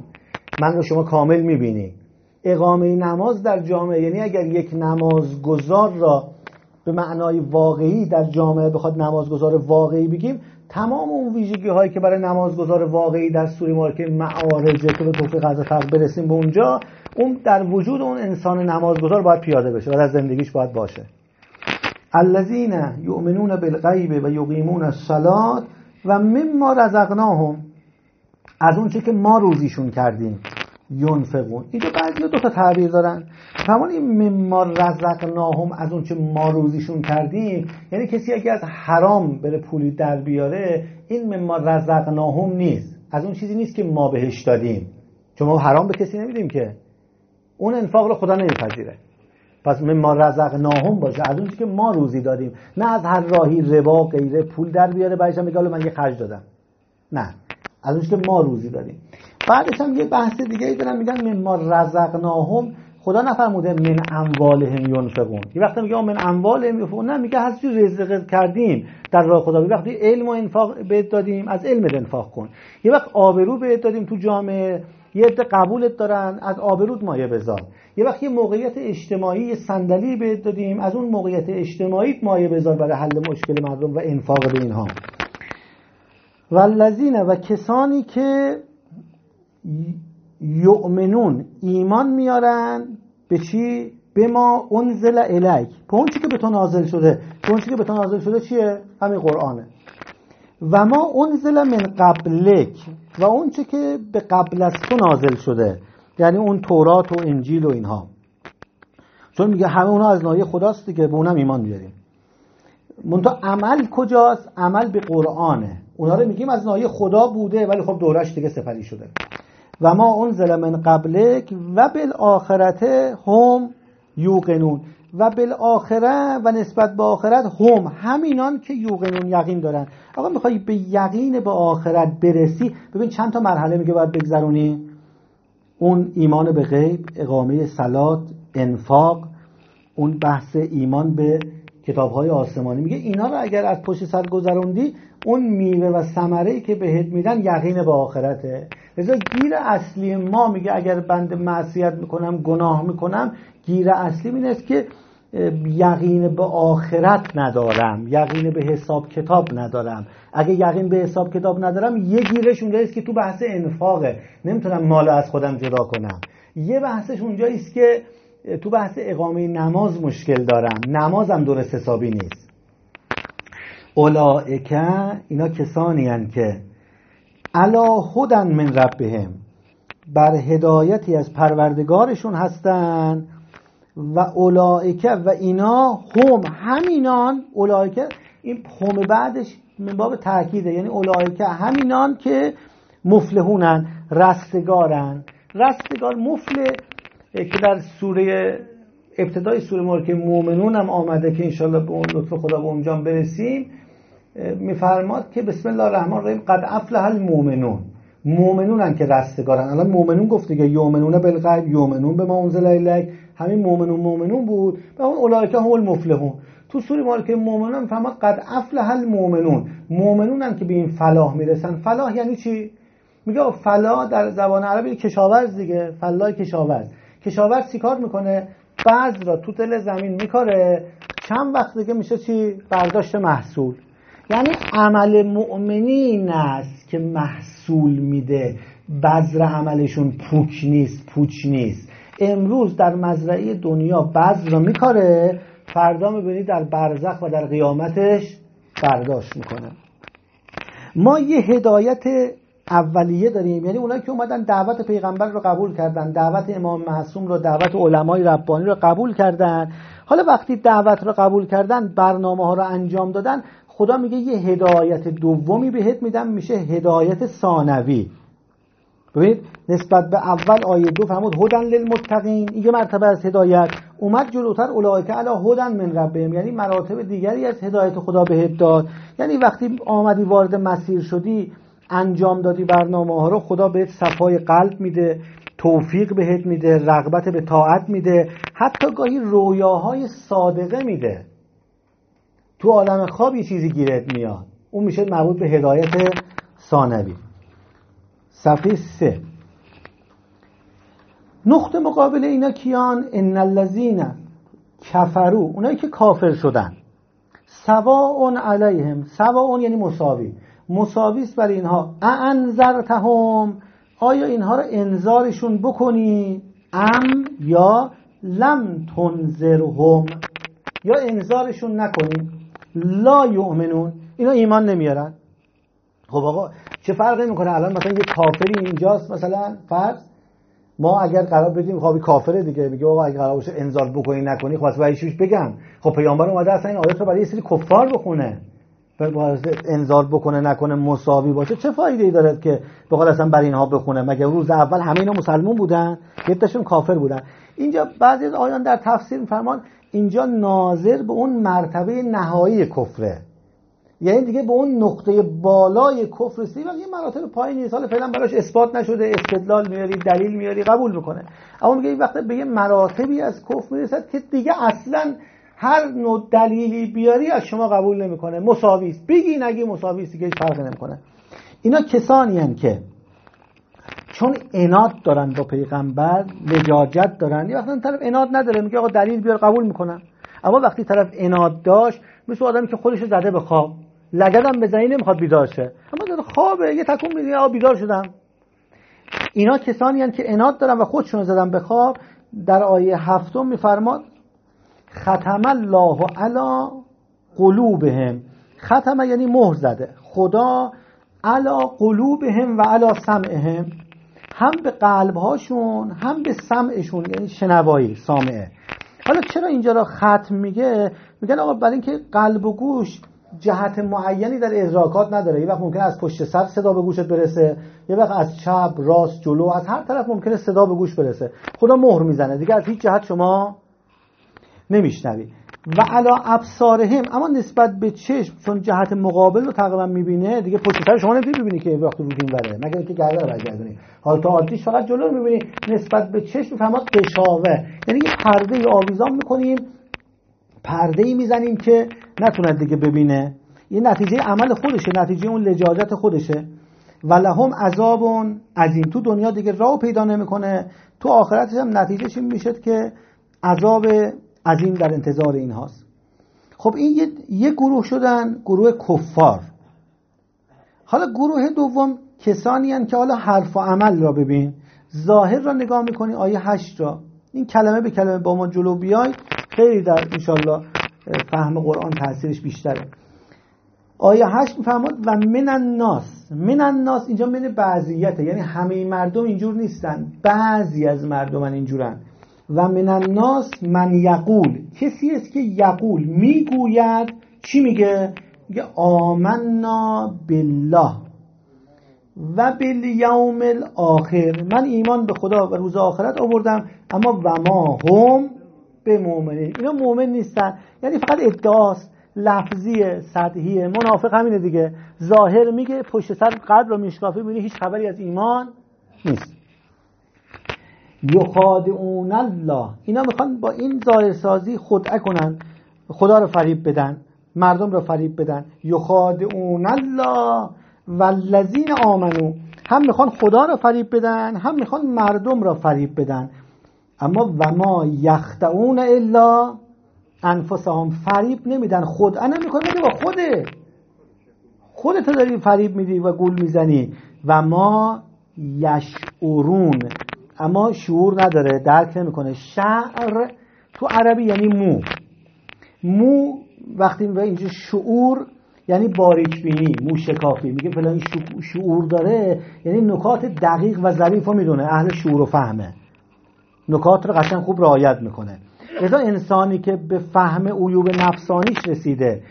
من رو شما کامل می‌بینی. اقامه نماز در جامعه یعنی اگر یک نمازگزار را به معنای واقعی در جامعه بخواد نمازگزار واقعی بگیم تمام اون ویژگی هایی که برای نمازگزار واقعی در سوری مارکه معارجه که به توفیق از خلق برسیم به اونجا اون در وجود اون انسان نمازگزار باید پیاده بشه و در زندگیش باید باشه. الذین یؤمنون بالغیب و یقیمون الصلات و مما رزقناهم از اون چه که ما روزیشون کردیم. ینفقون. اینجا بعضی دو تا تعبیر دارن. همون این مما رزقناهم از اون چه ما روزیشون کردیم یعنی کسی اگه از حرام بره پولی در بیاره این مما رزقناهم نیست. از اون چیزی نیست که ما بهش دادیم. چون ما حرام به کسی نمیدیم که. اون انفاق رو خدا نمیپذیره. پس مما رزقناهم باشه. از اون که ما روزی دادیم. نه از هر راهی ربا غیره پول در بیاره. بعدش هم من یه خرج دادم. نه. از اون که ما روزی دادیم. بعدش هم یه بحث دیگه ای دارن میگن مما رزقناهم. خدا نفرموده من اموالهم ينفقون یه وقتی میگه من اموالهم ينفقون نه میگه هر چی رزق کردیم در راه خدا. یه وقتی علم و انفاق بهت دادیم از علم انفاق کن. یه وقت آبرو بهت دادیم تو جامعه. یه عده قبولت دارن از آبرود مایه بذار. یه وقت یه موقعیت اجتماعی یه صندلی بهت دادیم از اون موقعیت اجتماعی مایه بذار برای حل مشکل مردم و انفاق به اینها. والذین و کسانی که یؤمنون ایمان میارن به چی؟ به ما انزل الیک. به اون چی که به تو نازل شده. به اون چی که به تو نازل شده چیه؟ همین قرآنه. و ما انزل من قبلک. و اون چی که به قبل از تو نازل شده. یعنی اون تورات و انجیل و اینها. چون میگه همه اونا از نایه خداست دیگه به اونم ایمان بیاریم منتها عمل کجاست؟ عمل به قرآنه. اونا رو میگیم از نایه خدا بوده ولی خب دورش دیگه سپری شده. و ما انزل من قبلک و بالآخرت هم یوقنون. و بالآخره و نسبت به آخرت هم همینان که یوقنون یقین دارن. آقا می‌خوای به یقین به آخرت برسی؟ ببین چند تا مرحله میگه باید بگذرونی. اون ایمان به غیب اقامه سلات انفاق. اون بحث ایمان به کتاب های آسمانی. میگه اینا رو اگر از پشت سر گذروندی اون میوه و ثمره که بهت میدن یقین به آخرته. لذا گیر اصلی ما میگه اگر بند معصیت می‌کنم گناه می‌کنم گیر اصلی این است که یقین به آخرت ندارم یقین به حساب کتاب ندارم. اگه یقین به حساب کتاب ندارم یه گیرش اونجا است که تو بحث انفاقه. نمی‌تونم مال از خودم جدا کنم. یه بحثش اونجا است که تو بحث اقامه نماز مشکل دارم. نمازم درست حسابی نیست. اولائکه اینا کسانی هن که علا خودن من ربهم بر هدایتی از پروردگارشون هستن و اولائکه و اینا هم همینان اولائکه این هم بعدش من باب تاکیده یعنی اولائکه همینان که مفلحونن رستگارن. رستگار مفله که در سوره ابتدای سوره ملک مومنون هم آمده که انشالله به اون لطف خدا به اونجا برسیم میفرماد که بسم الله الرحمن الرحیم قد افلح المؤمنون مؤمنون که رستگارن. الان مؤمنون گفته که یؤمنون بالغیب یؤمنون به ما انزل الیک. همین مؤمنون مؤمنون بود و اون اولئک هم المفلحون. تو سوره مالک مومنون فرماد قد افلح المؤمنون مؤمنون که به این فلاح می‌رسن. فلاح یعنی چی؟ میگه فلاح در زبان عربی کشاورز دیگه. فلاح کشاورز. کشاورز چیکار می‌کنه؟ بعض را تو دل زمین میکاره. چند وقت دیگه میشه چی؟ برداشت محصول. یعنی عمل مؤمنین است که محصول میده. بذر عملشون پوک نیست پوچ نیست. امروز در مزرعه دنیا بذر را میکاره. فردا می‌بینی در برزخ و در قیامتش برداشت می‌کنه. ما یه هدایت اولیه داریم. یعنی اونایی که اومدن دعوت پیغمبر رو قبول کردن دعوت امام معصوم رو دعوت علمای ربانی رو قبول کردن. حالا وقتی دعوت رو قبول کردن برنامه ها رو انجام دادن خدا میگه یه هدایت دومی بهت میدم میشه هدایت ثانوی. ببینید نسبت به اول آیه دو فرمود هدن للمتقین. یه مرتبه از هدایت. اومد جلوتر اولئک علی هدن من ربهم. یعنی مراتب دیگری از هدایت خدا بهت داد. یعنی وقتی آمدی وارد مسیر شدی انجام دادی برنامه ها رو خدا بهت صفای قلب میده توفیق بهت میده رغبت به طاعت میده. حتی گاهی رویاهای صادقه میده. تو عالم خواب یه چیزی گیرت میاد. اون میشه مربوط به هدایت ثانوی. صفحه سه. نقطه مقابل اینا کیان؟ ان الذین کفرو اونایی که کافر شدن. سواء علیهم. سواء یعنی مساوی. مساوی است برای اینها. انذرتهم آیا اینها رو انذارشون بکنی؟ ام یا لم تنذرهم. یا انذارشون نکنی. لا یؤمنون. اینا ایمان نمیارن. خب آقا چه فرقی می‌کنه الان مثلا یه کافری اینجاست مثلا فرض. ما اگر قرار بدیم خوابی کافره دیگه. میگه آقا اگر قرار باشه انذار بکنی نکنی خب برای بگم. خب پیامبر اومده اصلا این آیات رو برای یه سری کفار بخونه. انذار بکنه نکنه مساوی باشه چه فایده ای داره که قول اصلا برای اینها بخونه؟ مگه روز اول همه اینا مسلمون بودن؟ یه کافر بودن. اینجا بعضی از آیان در تفسیر فرمان اینجا ناظر به اون مرتبه نهایی کفره. یعنی دیگه به اون نقطه بالای کفر رسیدی ولی یه مراتب پایینی نیست. حالا فعلا براش اثبات نشده استدلال میاری دلیل میاری قبول می‌کنه. اما میگه این وقت به یه مراتبی از کفر می‌رسد که دیگه اصلا هر نوع دلیلی بیاری از شما قبول نمی‌کنه. مساوی است. بگی نگی مساوی است دیگه فرق نمی‌کنه. اینا کسانی هن که چون اناد دارن با پیغمبر لجاجت دارن یه وقتا طرف اناد نداره میگه آقا دلیل بیار قبول می‌کنن اما وقتی طرف اناد داشت مثل آدمی که خودش زده به خواب لگدم بزنی نمی‌خواد بیدار شه. اما داره خوابه یه تکون میدی آقا بیدار شدم. اینا کسانی هن که اناد دارن و خودشون زدن به خواب در آیه هفتم میفرماد ختم الله علا قلوبهم. ختم یعنی مهر زده. خدا علا قلوبهم و علا سمعهم. هم به قلبهاشون هم به سمعشون یعنی شنوایی سامعه. حالا چرا اینجا را ختم میگه؟ میگن آقا برای اینکه قلب و گوش جهت معینی در ادراکات نداره. یه وقت ممکنه از پشت سر صدا به گوشت برسه. یه وقت از چپ راست جلو از هر طرف ممکنه صدا به گوش برسه. خدا مهر می‌زنه. دیگه از هیچ جهت شما نمیشنوی. و علا ابصارهم اما نسبت به چشم چون جهت مقابل رو تقریبا می‌بینه دیگه پشت سر شما نمی‌تونی ببینی که وقت رو وره. مگر اینکه گرده رو برگردونی. حال تا عادیش فقط جلو رو می‌بینی نسبت به چشم فهمات قشاوه یعنی یه پرده آویزان می‌کنیم پرده ای می‌زنیم که نتوند دیگه ببینه. یه نتیجه عمل خودشه نتیجه اون لجاجت خودشه. و لهم عذاب عظیم. تو دنیا دیگه راه پیدا نمی‌کنه. تو آخرتش هم نتیجهش این میشه که عذاب عظیم در انتظار این هاست. خب این یه, یه گروه شدن گروه کفار. حالا گروه دوم کسانی هن که حالا حرف و عمل را ببین ظاهر را نگاه می‌کنی آیه هشت را. این کلمه به کلمه با ما جلو بیای خیلی در انشالله فهم قرآن تاثیرش بیشتره. آیه هشت می‌فهمد و من الناس. من الناس اینجا من بعضیته یعنی همه مردم اینجور نیستن. بعضی از مردم اینجورن. و من الناس من یقول. کسی است که یقول؟ می‌گوید چی میگه؟ میگه آمنا بالله و بالیوم الاخر. من ایمان به خدا و روز آخرت آوردم اما و ما هم به مؤمنین. اینا مؤمن نیستن. یعنی فقط ادعاست لفظی سطحی منافق همینه دیگه. ظاهر میگه پشت سر قلب رو میشکافه می‌بینی هیچ خبری از ایمان نیست. یخادعون الله. اینا می‌خوان با این ظاهر سازی خدعه کنن خدا رو فریب بدن مردم رو فریب بدن. یخادعون الله والذین آمنو. هم می‌خوان خدا رو فریب بدن هم می‌خوان مردم رو فریب بدن. اما و ما یخدعون الا انفسهم. فریب نمیدن خدعه نمی‌کنه با خوده. خودت داری فریب میدی و گول می‌زنی. و ما یشعرون. اما شعور نداره درک نمی‌کنه. شعر تو عربی یعنی مو. مو وقتی به اینجا شعور یعنی باریک بینی مو شکافی. میگه فلان شعور داره یعنی نکات دقیق و ظریف رو می‌دونه اهل شعور و فهمه. نکات رو قشنگ خوب رعایت می‌کنه. لذا انسانی که به فهم عیوب نفسانیش رسیده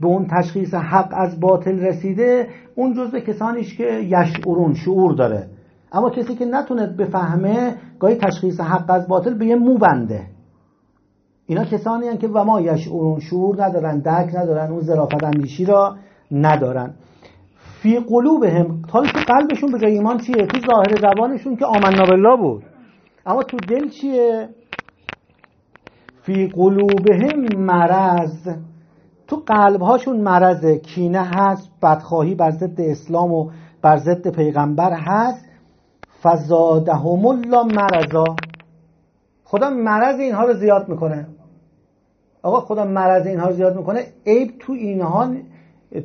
به اون تشخیص حق از باطل رسیده اون جزء کسانیش که یشعرون شعور داره. اما کسی که نتونه بفهمه گاهی تشخیص حق از باطل به یه مو بنده. اینا کسانی هستند که و ما یشعرون شعور ندارن درک ندارن اون ظرافت اندیشی را ندارن. فی قلوبهم حالا تو قلبشون به جای ایمان چیه؟ تو ظاهر زبانشون که آمنا بالله بود. اما تو دل چیه؟ فی قلوبهم مرض. تو قلبهاشون مرضه. کینه هست بدخواهی بر ضد اسلام و بر ضد پیغمبر هست. فزادهم الله مرضا. خدا مرض اینها رو زیاد می‌کنه. آقا خدا مرض اینها رو زیاد می‌کنه. عیب تو اینها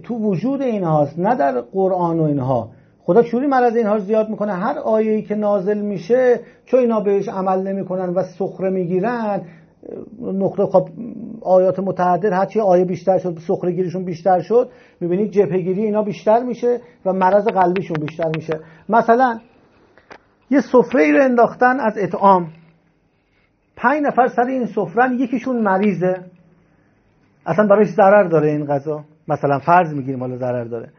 تو وجود اینهاست نه در قرآن و اینها. خدا چوری مرض اینها رو زیاد می‌کنه؟ هر آیه‌ای که نازل میشه چون اینا بهش عمل نمی‌کنن و سخره می‌گیرن نقطه خب آیات متعدد هرچی آیه بیشتر شد سخره گیریشون بیشتر شد می‌بینید جبهه گیری اینا بیشتر میشه و مرض قلبیشون بیشتر میشه. مثلا یه سفره ای رو انداختن از اطعام. پنج نفر سر این سفرن یکیشون مریضه. اصلا برایش ضرر داره این غذا؟ مثلا فرض می‌گیریم حالا ضرر داره.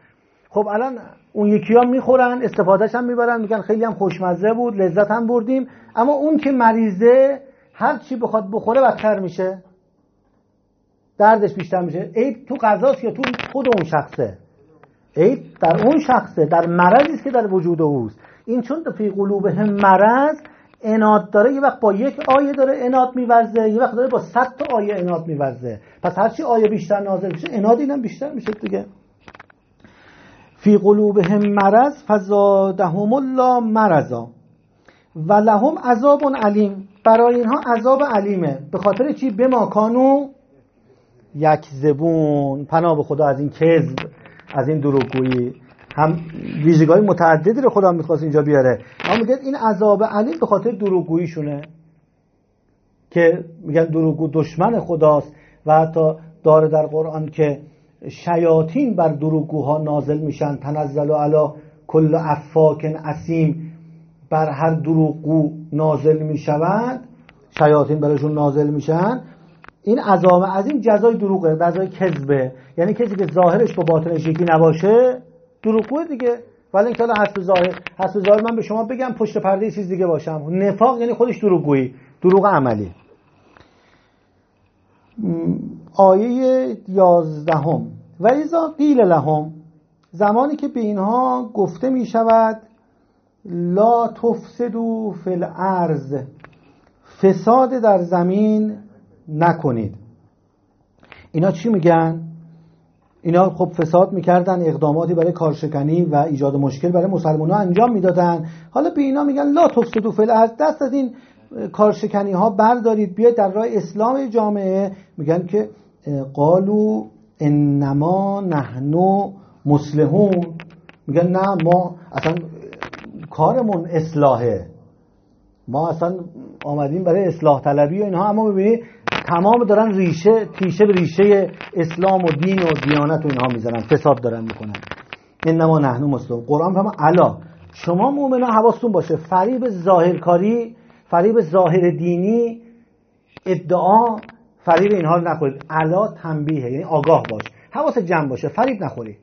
خب الان اون یکی ها می‌خورن استفادهش هم می‌برن میگن خیلی هم خوشمزه بود لذت هم بردیم. اما اون که مریضه هر چی بخواد بخوره بدتر میشه. دردش بیشتر میشه. عیب تو غذاست یا تو خود اون شخصه؟ عیب در اون شخصه در مرضی که در وجود اوست. این چون فی هم مرض اناد داره یه وقت با یک آیه داره اناد میورزه یه وقت داره با صد تا آیه اناد میورزه. پس هرچی آیه بیشتر نازل میشه اناد اینم بیشتر میشه دیگه. فی قلوبهم مرض فزادهم الله مرضا. و لهم عذاب علیم. برای اینها عذاب علیمه. به خاطر چی؟ به ماکانو یک زبون پناه به خدا از این کذب از این دروغگویی. هم ویژگی متعددی رو خدا می‌خواست اینجا بیاره. اما میگه این عذاب علیم به خاطر دروغگوییشونه. که میگن دروغگو دشمن خداست و حتی داره در قرآن که شیاطین بر دروغگوها نازل میشن. تنزل علی کل افاکن اسیم. بر هر دروغگو نازل می‌شوند شیاطین برشون نازل میشن. این عذاب از این جزای دروغه جزای کذبه. یعنی کسی که ظاهرش با باطنش یکی نباشه دروغگوه دیگه. ولی اینکه حالا حسب ظاهر حسب ظاهر من به شما بگم پشت پرده چیز دیگه باشم. نفاق یعنی خودش دروغگویی. دروغ عملی. آیه یازدهم. و ایزا قیل لهم زمانی که به اینها گفته می شود لا تفسدو فی الارض. فساد در زمین نکنید. اینا چی میگن؟ اینا خب فساد می‌کردن اقداماتی برای کارشکنی و ایجاد مشکل برای مسلمان ها انجام می‌دادن. حالا به اینا میگن لا تفسدو فی الارض دست از این کارشکنی ها بردارید بیاید در راه اسلام جامعه. میگن که قالو انما نحنو مسلحون میگن نه ما اصلا کارمون اصلاحه. ما اصلا آمدیم برای اصلاح طلبی و اینها اما ببینید تمام دارن ریشه تیشه به ریشه اسلام و دین و دیانت و اینها می‌زنن فساد دارن می‌کنن. انما نحنو مسلم قرآن فهمه علا شما مؤمنا حواستون باشه. فریب ظاهرکاری فریب ظاهر دینی ادعا فریب اینها رو نخورید. علا تنبیه یعنی آگاه باش. حواس جمع باشه. فریب نخوری.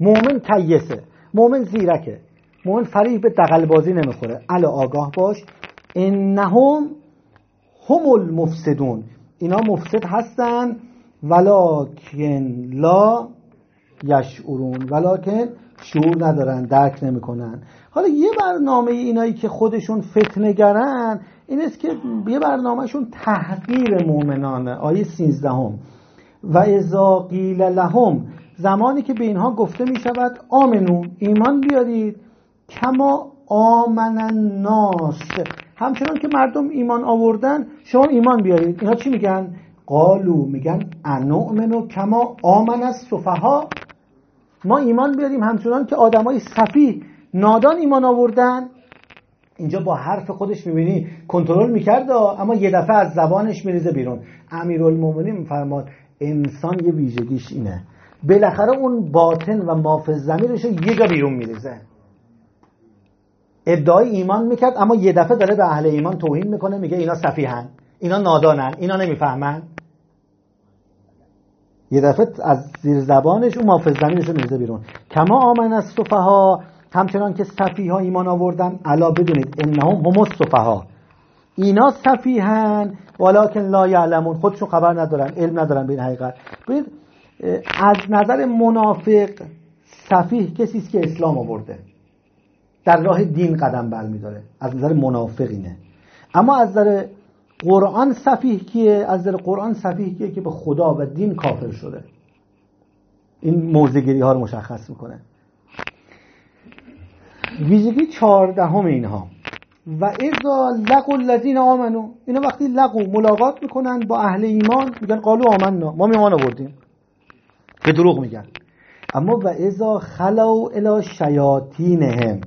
مؤمن کیسه مؤمن زیرکه. مؤمن فریب به دقل بازی نمی‌خوره. علا آگاه باش. انهم هم المفسدون. اینا مفسد هستن ولکن لا یشعرون ولکن شعور ندارن درک نمی‌کنن حالا یه برنامه اینایی که خودشون فتنگرن این است که یه برنامهشون تحقیر مؤمنانه آیه 13 هم. و ازا قیل لهم زمانی که به اینها گفته می شود آمنون ایمان بیارید کما آمن الناس همچنان که مردم ایمان آوردن شما ایمان بیارید. اینا چی میگن؟ قالو میگن انؤمنو کما آمن از صفها ما ایمان بیاریم همچنان که آدمای صفی نادان ایمان آوردن. اینجا با حرف خودش می‌بینی کنترل می‌کرد اما یه دفعه از زبانش میریزه بیرون. امیرالمومنین میفرماد انسان یه ویژگیش اینه. بالاخره اون باطن و مافز زمیرش یه جا بیرون میریزه. ادعای ایمان می‌کرد اما یه دفعه داره به اهل ایمان توهین می‌کنه میگه اینا صفیحن اینا نادانن اینا نمی‌فهمن. یه دفعه از زیر زبانش اون مافز زمینش رو بیرون. کما آمن از صفها همچنان که صفیه ها ایمان آوردن علا بدونید انهم هم ها اینا صفیحن ولکن لا یعلمون. خودشون خبر ندارن علم ندارن به این حقیقت. ببین از نظر منافق صفیح کسی است که اسلام آورده. در راه دین قدم برمیداره. از نظر منافق اینه اما از نظر قرآن صفیح کیه؟ از نظر قرآن صفیح کیه که به خدا و دین کافر شده. این موزگیری ها رو مشخص می‌کنه. ویژگی چهاردهم اینها. و اذا لقوا الذین آمنو اینا وقتی لقو ملاقات می‌کنن با اهل ایمان میگن قالو آمنا. ما ایمان آوردیم به دروغ میگن. اما و اذا خلو الی شیاطینهم.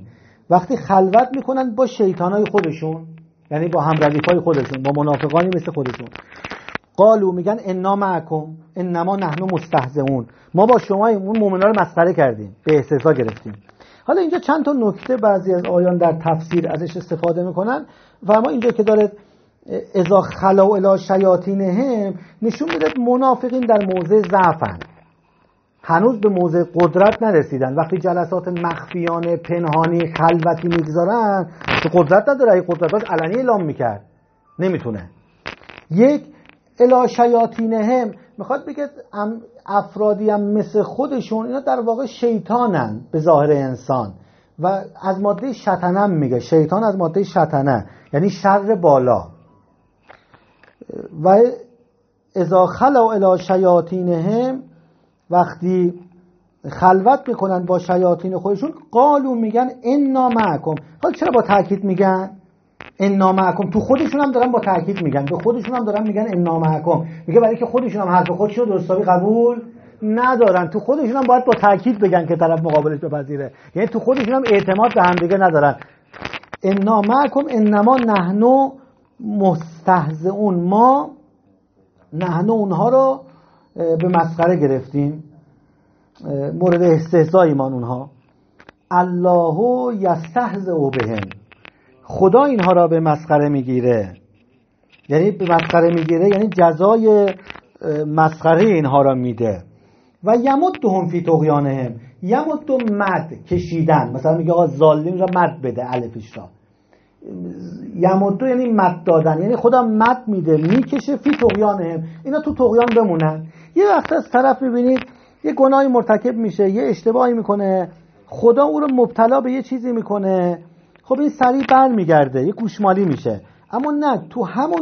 وقتی خلوت می‌کنن با شیطانای خودشون یعنی با همردیفای خودشون با منافقانی مثل خودشون. قالو میگن انا معکم انما نحنو مستهزئون. ما با شما اون مؤمنا رو مسخره کردیم به استهزا گرفتیم. حالا اینجا چند تا نکته بعضی از آیان در تفسیر ازش استفاده می‌کنن و ما اینجا که داره ازا خلا و الا شیاطینهم نشون میده منافقین در موضع ضعفن. هنوز به موضع قدرت نرسیدن. وقتی جلسات مخفیانه پنهانی خلوتی می‌گذارن که قدرت نداره. ای قدرتاش علنی اعلام می‌کرد. نمی‌تونه. یک الا شیاطینهم می‌خواد بگه افرادی هم مثل خودشون اینا در واقع شیطانن به ظاهر انسان. و از ماده شتنم میگه. شیطان از ماده شتنه. یعنی شر بالا. و اذا خلو الی شیاطینهم وقتی خلوت می‌کنن با شیاطین خودشون قالو میگن انا معکم حالا چرا با تاکید میگن؟ انا معکم تو خودشون هم دارن با تاکید میگن به خودشون هم دارن میگن انا معکم میگه برای که خودشون هم حرف خودشون درستابی قبول ندارن. تو خودشون هم باید با تاکید بگن که طرف مقابلش بپذیره. یعنی تو خودشون هم اعتماد به همدیگه ندارن. انا معکم انما نحنو مستهزئون ما نحنو اونها رو به مسخره گرفتیم. مورد استهزایمان اونها. الله یستهزئ بهم. خدا اینها را به مسخره می‌گیره. یعنی به مسخره می‌گیره یعنی جزای مسخره اینها را میده. و یمدهم فی طغیانهم. یمد مد کشیدن. مثلا میگه آقا ظالم را مد بده الفش را. یمدو یعنی مد دادن. یعنی خدا مد میده می‌کشه فی طغیانهم اینا تو طغیان بمونن. یه وقت از طرف می‌بینید یه گناهی مرتکب میشه یه اشتباهی می‌کنه. خدا او رو مبتلا به یه چیزی می‌کنه. خب این سریع بر میگرده یه گوشمالی میشه. اما نه تو همون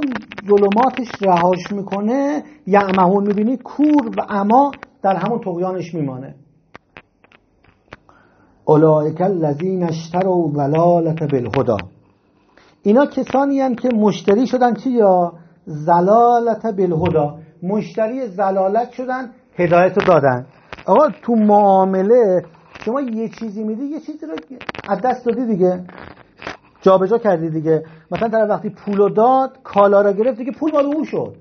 ظلماتش رهاش می‌کنه. یعمهون می‌بینی کور و اما در همون تقیانش میمانه. اولئک الذین اشتروا ضلالت بالهدى. اینا کسانی هم که مشتری شدن چی یا؟ زلالت بالهدى. مشتری زلالت شدن هدایت رو دادن. آقا تو معامله شما یه چیزی میدی یه چیزی رو از دست دادی دیگه. جابجا کردی دیگه. مثلا در وقتی پولو داد کالا رو گرفت دیگه پول مال او شد.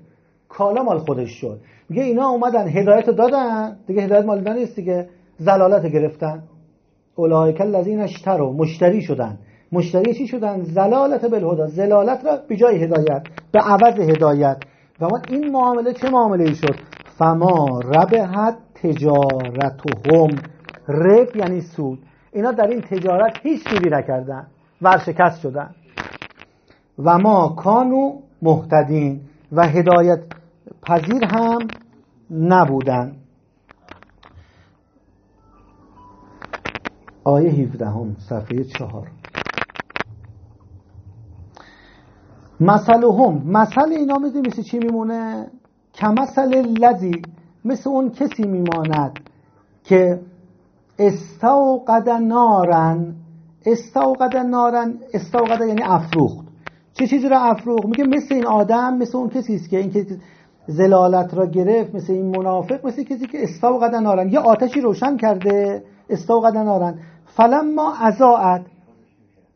کالا مال خودش شد. میگه اینا اومدن هدایت رو دادن. دیگه هدایت مال نیست دیگه. زلالت گرفتن. اولئک الذین اشتروا. مشتری شدن. مشتری چی شدن؟ زلالت بالهدى. زلالت را به جای هدایت به عوض هدایت. و ما این معامله چه معامله ای شد؟ فما ربحت تجارتهم. رب یعنی سود. اینا در این تجارت هیچ سودی نکردن. ورشکست شدن. و ما کانو محتدین و هدایت پذیر هم نبودن. آیه 17 هم صفحه چهار هم مثل اینا می‌دونی مثل چی میمونه؟ کمثل لذی مثل اون کسی میماند که استوقد نارن استوقد نارن استوقد یعنی افروخت. چه چیزی را افروخت؟ میگه مثل این آدم مثل اون کسی است که این که زلالت را گرفت مثل این منافق مثل کسی که استوقد نارن. یه آتشی روشن کرده استوقد نارن. فلما ازاعت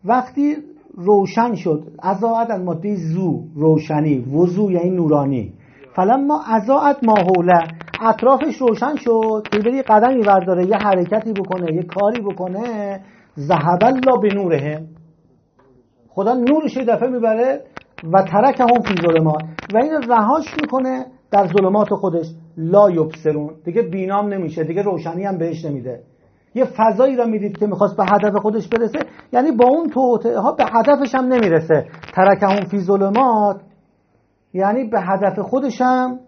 وقتی روشن شد. ازاعت از ماده زو روشنی وضو یعنی نورانی. فلما ازاعت ما حوله اطرافش روشن شد. که بری قدمی برداره یه حرکتی بکنه یه کاری بکنه. ذهب الله به نورهم خدا نورش دفعه می‌بره و ترک هم فی ظلمات. و این رهاش می‌کنه در ظلمات خودش. لا یبصرون. دیگه بینام نمیشه. دیگه روشنی هم بهش نمیده. یه فضایی را می‌دید که می‌خواست به هدف خودش برسه. یعنی با اون توته ها به هدفش هم نمی‌رسه. ترک هم فی ظلمات یعنی به هدف خودش هم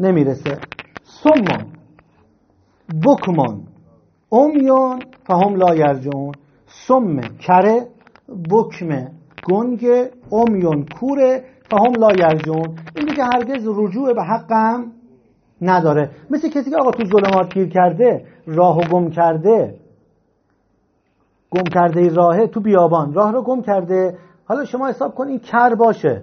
نمی‌رسه. سمان بکمان امیون فهم لا یرجون سم کره بکمه گنگ امیون کوره فهم لا یرجون این که هرگز رجوع به حقم نداره. مثل کسی که آقا تو ظلمات گیر کرده راهو گم کرده گم کرده راهه تو بیابان. راه رو گم کرده. حالا شما حساب کن این کر باشه.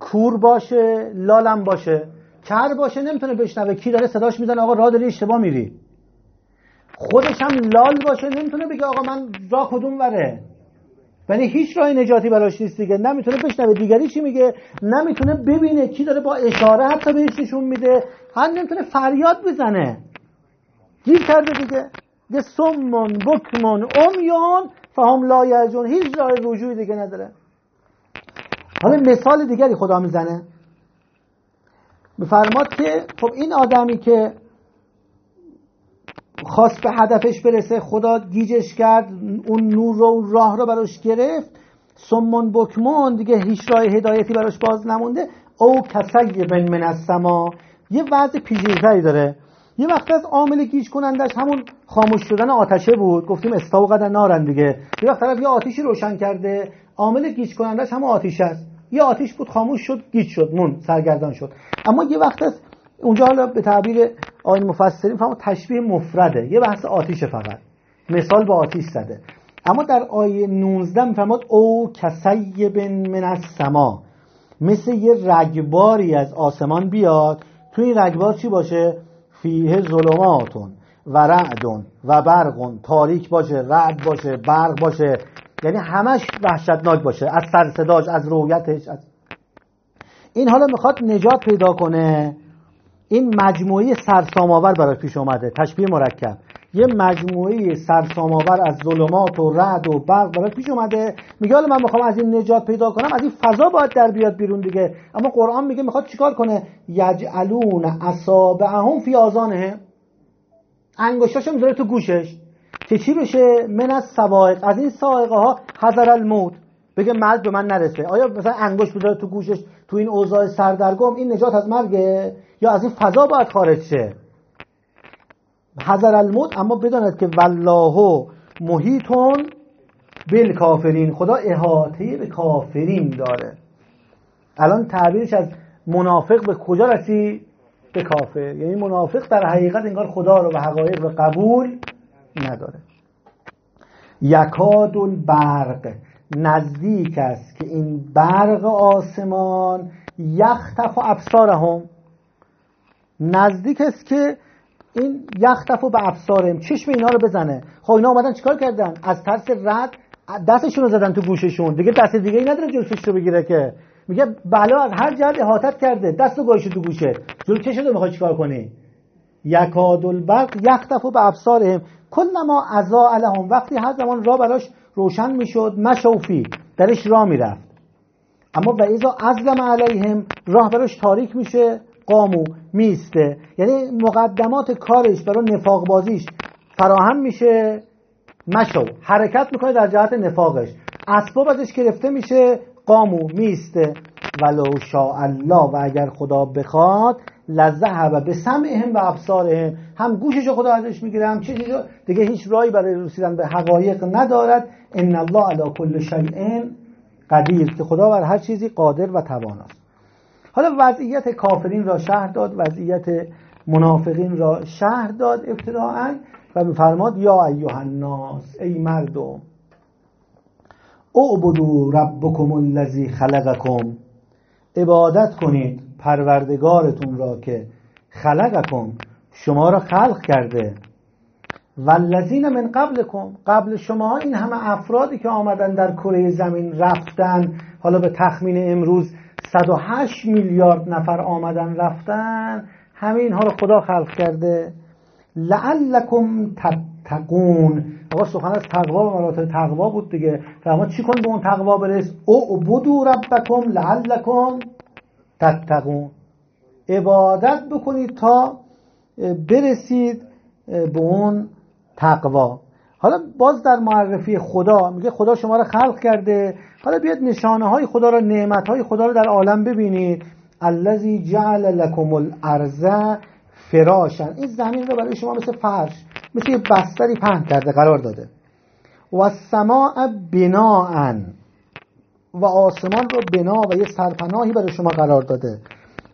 کور باشه لالم باشه. کر باشه نمی‌تونه بشنوه. کی داره صداش می‌زنه؟ آقا راه داری اشتباه میری. خودش هم لال باشه نمی‌تونه بگه آقا من راه کدوم وره. یعنی هیچ راه نجاتی براش نیست دیگه. نمی‌تونه بشنوه. دیگری چی میگه؟ نمی‌تونه ببینه کی داره با اشاره حتی بهش نشون میده. هم نمی‌تونه فریاد بزنه. گیر کرده دیگه. یه سمون بکمون امیون فهم لا یرجون. هیچ راه رجوعی دیگه نداره. حالا مثال دیگری خدا می‌زنه. می‌فرماد که خب این آدمی که خواست به هدفش برسه خدا گیجش کرد اون نور رو راه رو براش گرفت. سمون بکمون دیگه هیچ راه هدایتی براش باز نمونده. او کصیب من السماء یه وضع پیچیده‌تری داره. یه وقت از عامل گیج کنندش همون خاموش شدن آتشه بود. گفتیم استوقد نارا دیگه. یه وقت طرف یه آتیشی روشن کرده. عامل گیج کنندش هم آتیش است. یه آتیش بود خاموش شد گیج شد مون سرگردان شد. اما یه وقت از اونجا حالا به تعبیر آین مفسرین فهم تشبیه مفرده. یه بحث آتیش فقط. مثال با آتیش زده. اما در آیه 19 میفرماد او کسیب من از سما مثل یه رگباری از آسمان بیاد. تو این رگبار چی باشه؟ فیه ظلماتون و رعدون و برقون. تاریک باشه رعد باشه برق باشه. یعنی همش وحشتناک باشه. از سرصداش از رویتش از این حالا می‌خواد نجات پیدا کنه. این مجموعه سرسام‌آور برای پیش اومده. تشبیه مرکب. یه مجموعه سرسام‌آور از ظلمات و رعد و برق برای پیش اومده. میگه حالا من می‌خوام از این نجات پیدا کنم از این فضا باید در بیاد بیرون دیگه. اما قرآن میگه می‌خواد چیکار کنه؟ یجعلون اصابعهم فی آذانهم انگشتاشو می‌ذاره تو گوشش. که چی بشه؟ من از سوائق از این سوائقه ها حذر الموت. بگه مرگ به من نرسه. آیا مثلا انگشت بذاره تو گوشش تو این اوضاع سردرگم این نجات از مرگه؟ یا از این فضا باید خارج شه؟ حذر الموت اما بداند که والله محیطون بالکافرین. خدا احاطه به کافرین داره. الان تعبیرش از منافق به کجا رسی به کافر. یعنی منافق در حقیقت انگار خدا رو به حقایق به قبول نداره. یکاد البرق. نزدیک است که این برق آسمان یختف و ابصارهم. نزدیک است که این یختف و به ابصارهم چشم اینا رو بزنه. خب اینا اومدن چیکار کردن؟ از ترس رد دستشون رو زدن تو گوششون. دیگه دست دیگه ای نداره جلوش رو بگیره که. میگه بلا از هر جهت احاطت کرده. دست و تو گوشه. جلو چه شده می‌خوای چیکار کنی؟ یکاد البرق یختف و به ابصارهم. ما ازا لهم وقتی هر زمان را براش روشن می‌شد مشوفی. درش را می‌رفت. اما و ایزا ازلم علیهم راه براش تاریک میشه. قامو میسته. یعنی مقدمات کارش برای نفاق بازیش فراهم میشه مشو. حرکت می‌کنه در جهت نفاقش. اسباب ازش گرفته میشه قامو میسته. ولو شاء الله و اگر خدا بخواد لذهب به سمعهم و ابصارهم. هم گوشش خدا ازش می‌گیره هم چیزی دیگه هیچ رایی برای رسیدن به حقایق ندارد. ان الله علی کل شیء قدیر. که خدا بر هر چیزی قادر و تواناست حالا وضعیت کافرین را شهر داد وضعیت منافقین را شهر داد ابتداعا و میفرماد یا ایها الناس ای مردم اعبدوا ربکم الذی خلقکم. عبادت کنید پروردگارتون را که خلقکم شما را خلق کرده. والذین من قبلکم قبل شما این همه افرادی که آمدن در کره زمین رفتن حالا به تخمین امروز 108 میلیارد نفر آمدن رفتن. همه اینها رو خدا خلق کرده. لعلکم تتقون. آقا سخن از تقوا و مراتب تقوا بود دیگه. فرما چی کن به اون تقوا برس؟ او بدو ربکم لعلکم تتقون. عبادت بکنید تا برسید به اون تقوا. حالا باز در معرفی خدا میگه خدا شما رو خلق کرده. حالا بیاد نشانه های خدا رو نعمت های خدا رو در عالم ببینید. الذی جعل لکم الارض فراشن این زمین رو برای شما مثل فرش مثل یه بستری پهن کرده قرار داده. و سماع بناعن و آسمان رو بنا و یه سرپناهی برای شما قرار داده.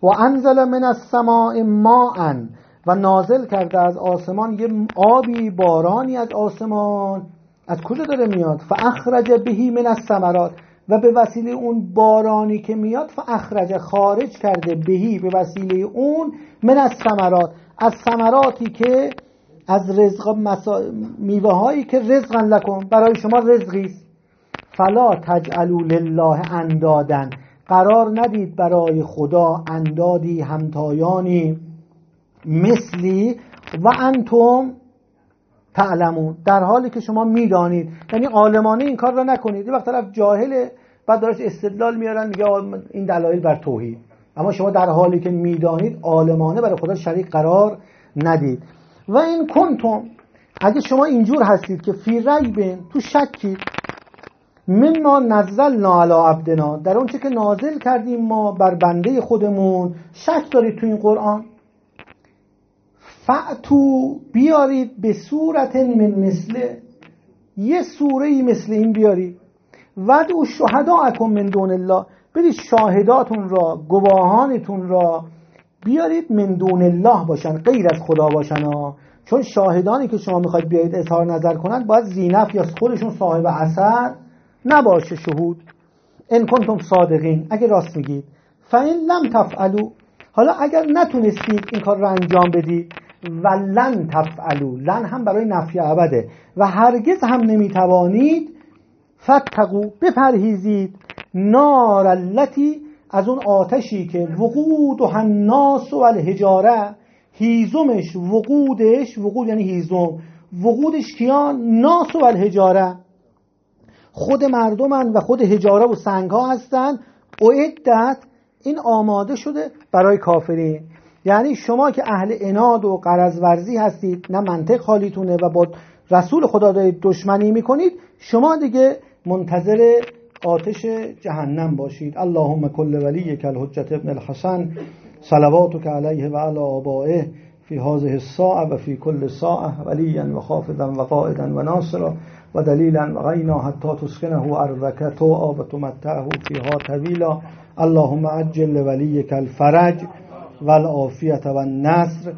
و انزل من السماء ماء. و نازل کرده از آسمان یه آبی بارانی از آسمان. از کجا داره میاد؟ فاخرج بهی من الثمرات. و به وسیله اون بارانی که میاد فاخرج خارج کرده بهی به وسیله اون من از ثمرات از ثمراتی که از رزق مسا... میوه هایی که رزقا لکن برای شما رزقی است. فلا تجعلوا لله اندادن قرار ندید برای خدا اندادی همتایانی. مثلی و انتم تعلمون در حالی که شما می‌دانید. یعنی عالمانه این کار را نکنید. یه وقت طرف جاهله بعد دارش استدلال میارن میگه این دلایل بر توحید. اما شما در حالی که می‌دانید عالمانه برای خدا شریک قرار ندید. و این کنتم اگه شما اینجور هستید که فی ریبن تو شکید مما نزلنا علی عبدنا در اون که نازل کردیم ما بر بنده خودمون شک دارید تو این قرآن. فعتو بیارید به صورت من مثله یه سوره مثل این بیارید. ودعو شهداءکم من دون الله. برید شاهداتون را گواهانتون را بیارید من دون الله باشن غیر از خدا باشن ها. چون شاهدانی که شما می‌خواید بیایید اظهار نظر کنند باید زینف یا خودشون صاحب اثر نباشه شهود. ان کنتم صادقین. اگه راست میگید. فاین لم تفعلو حالا اگر نتونستید این کار رو انجام بدید و لن تفعلو لن هم برای نفی عبده و هرگز هم نمی‌توانید فتقو بپرهیزید. نار التي از اون آتشی که وقود و الناس و الهجاره هیزمش وقودش وقود یعنی هیزم. وقودش کیان؟ ناس و الهجاره خود مردمن و خود هجاره و سنگ ها هستن. اعدت این آماده شده برای کافرین. یعنی شما که اهل اناد و قرض ورزی هستید نه منطق حالیتونه و با رسول خدا دارید دشمنی می‌کنید شما دیگه منتظر آتش جهنم باشید. اللهم کل ولی کل حجت ابن الحسن صلواتك علیه و علی آبائه فی هذه الساعه و فی کل ساعه ولیا و خافضا و قائدا و ناصرا و دلیلا و غینا حتی تسکنه ارضک تو و تمتعه فیها طویلا. اللهم عجل ولیک الفرج والعافیت و النصر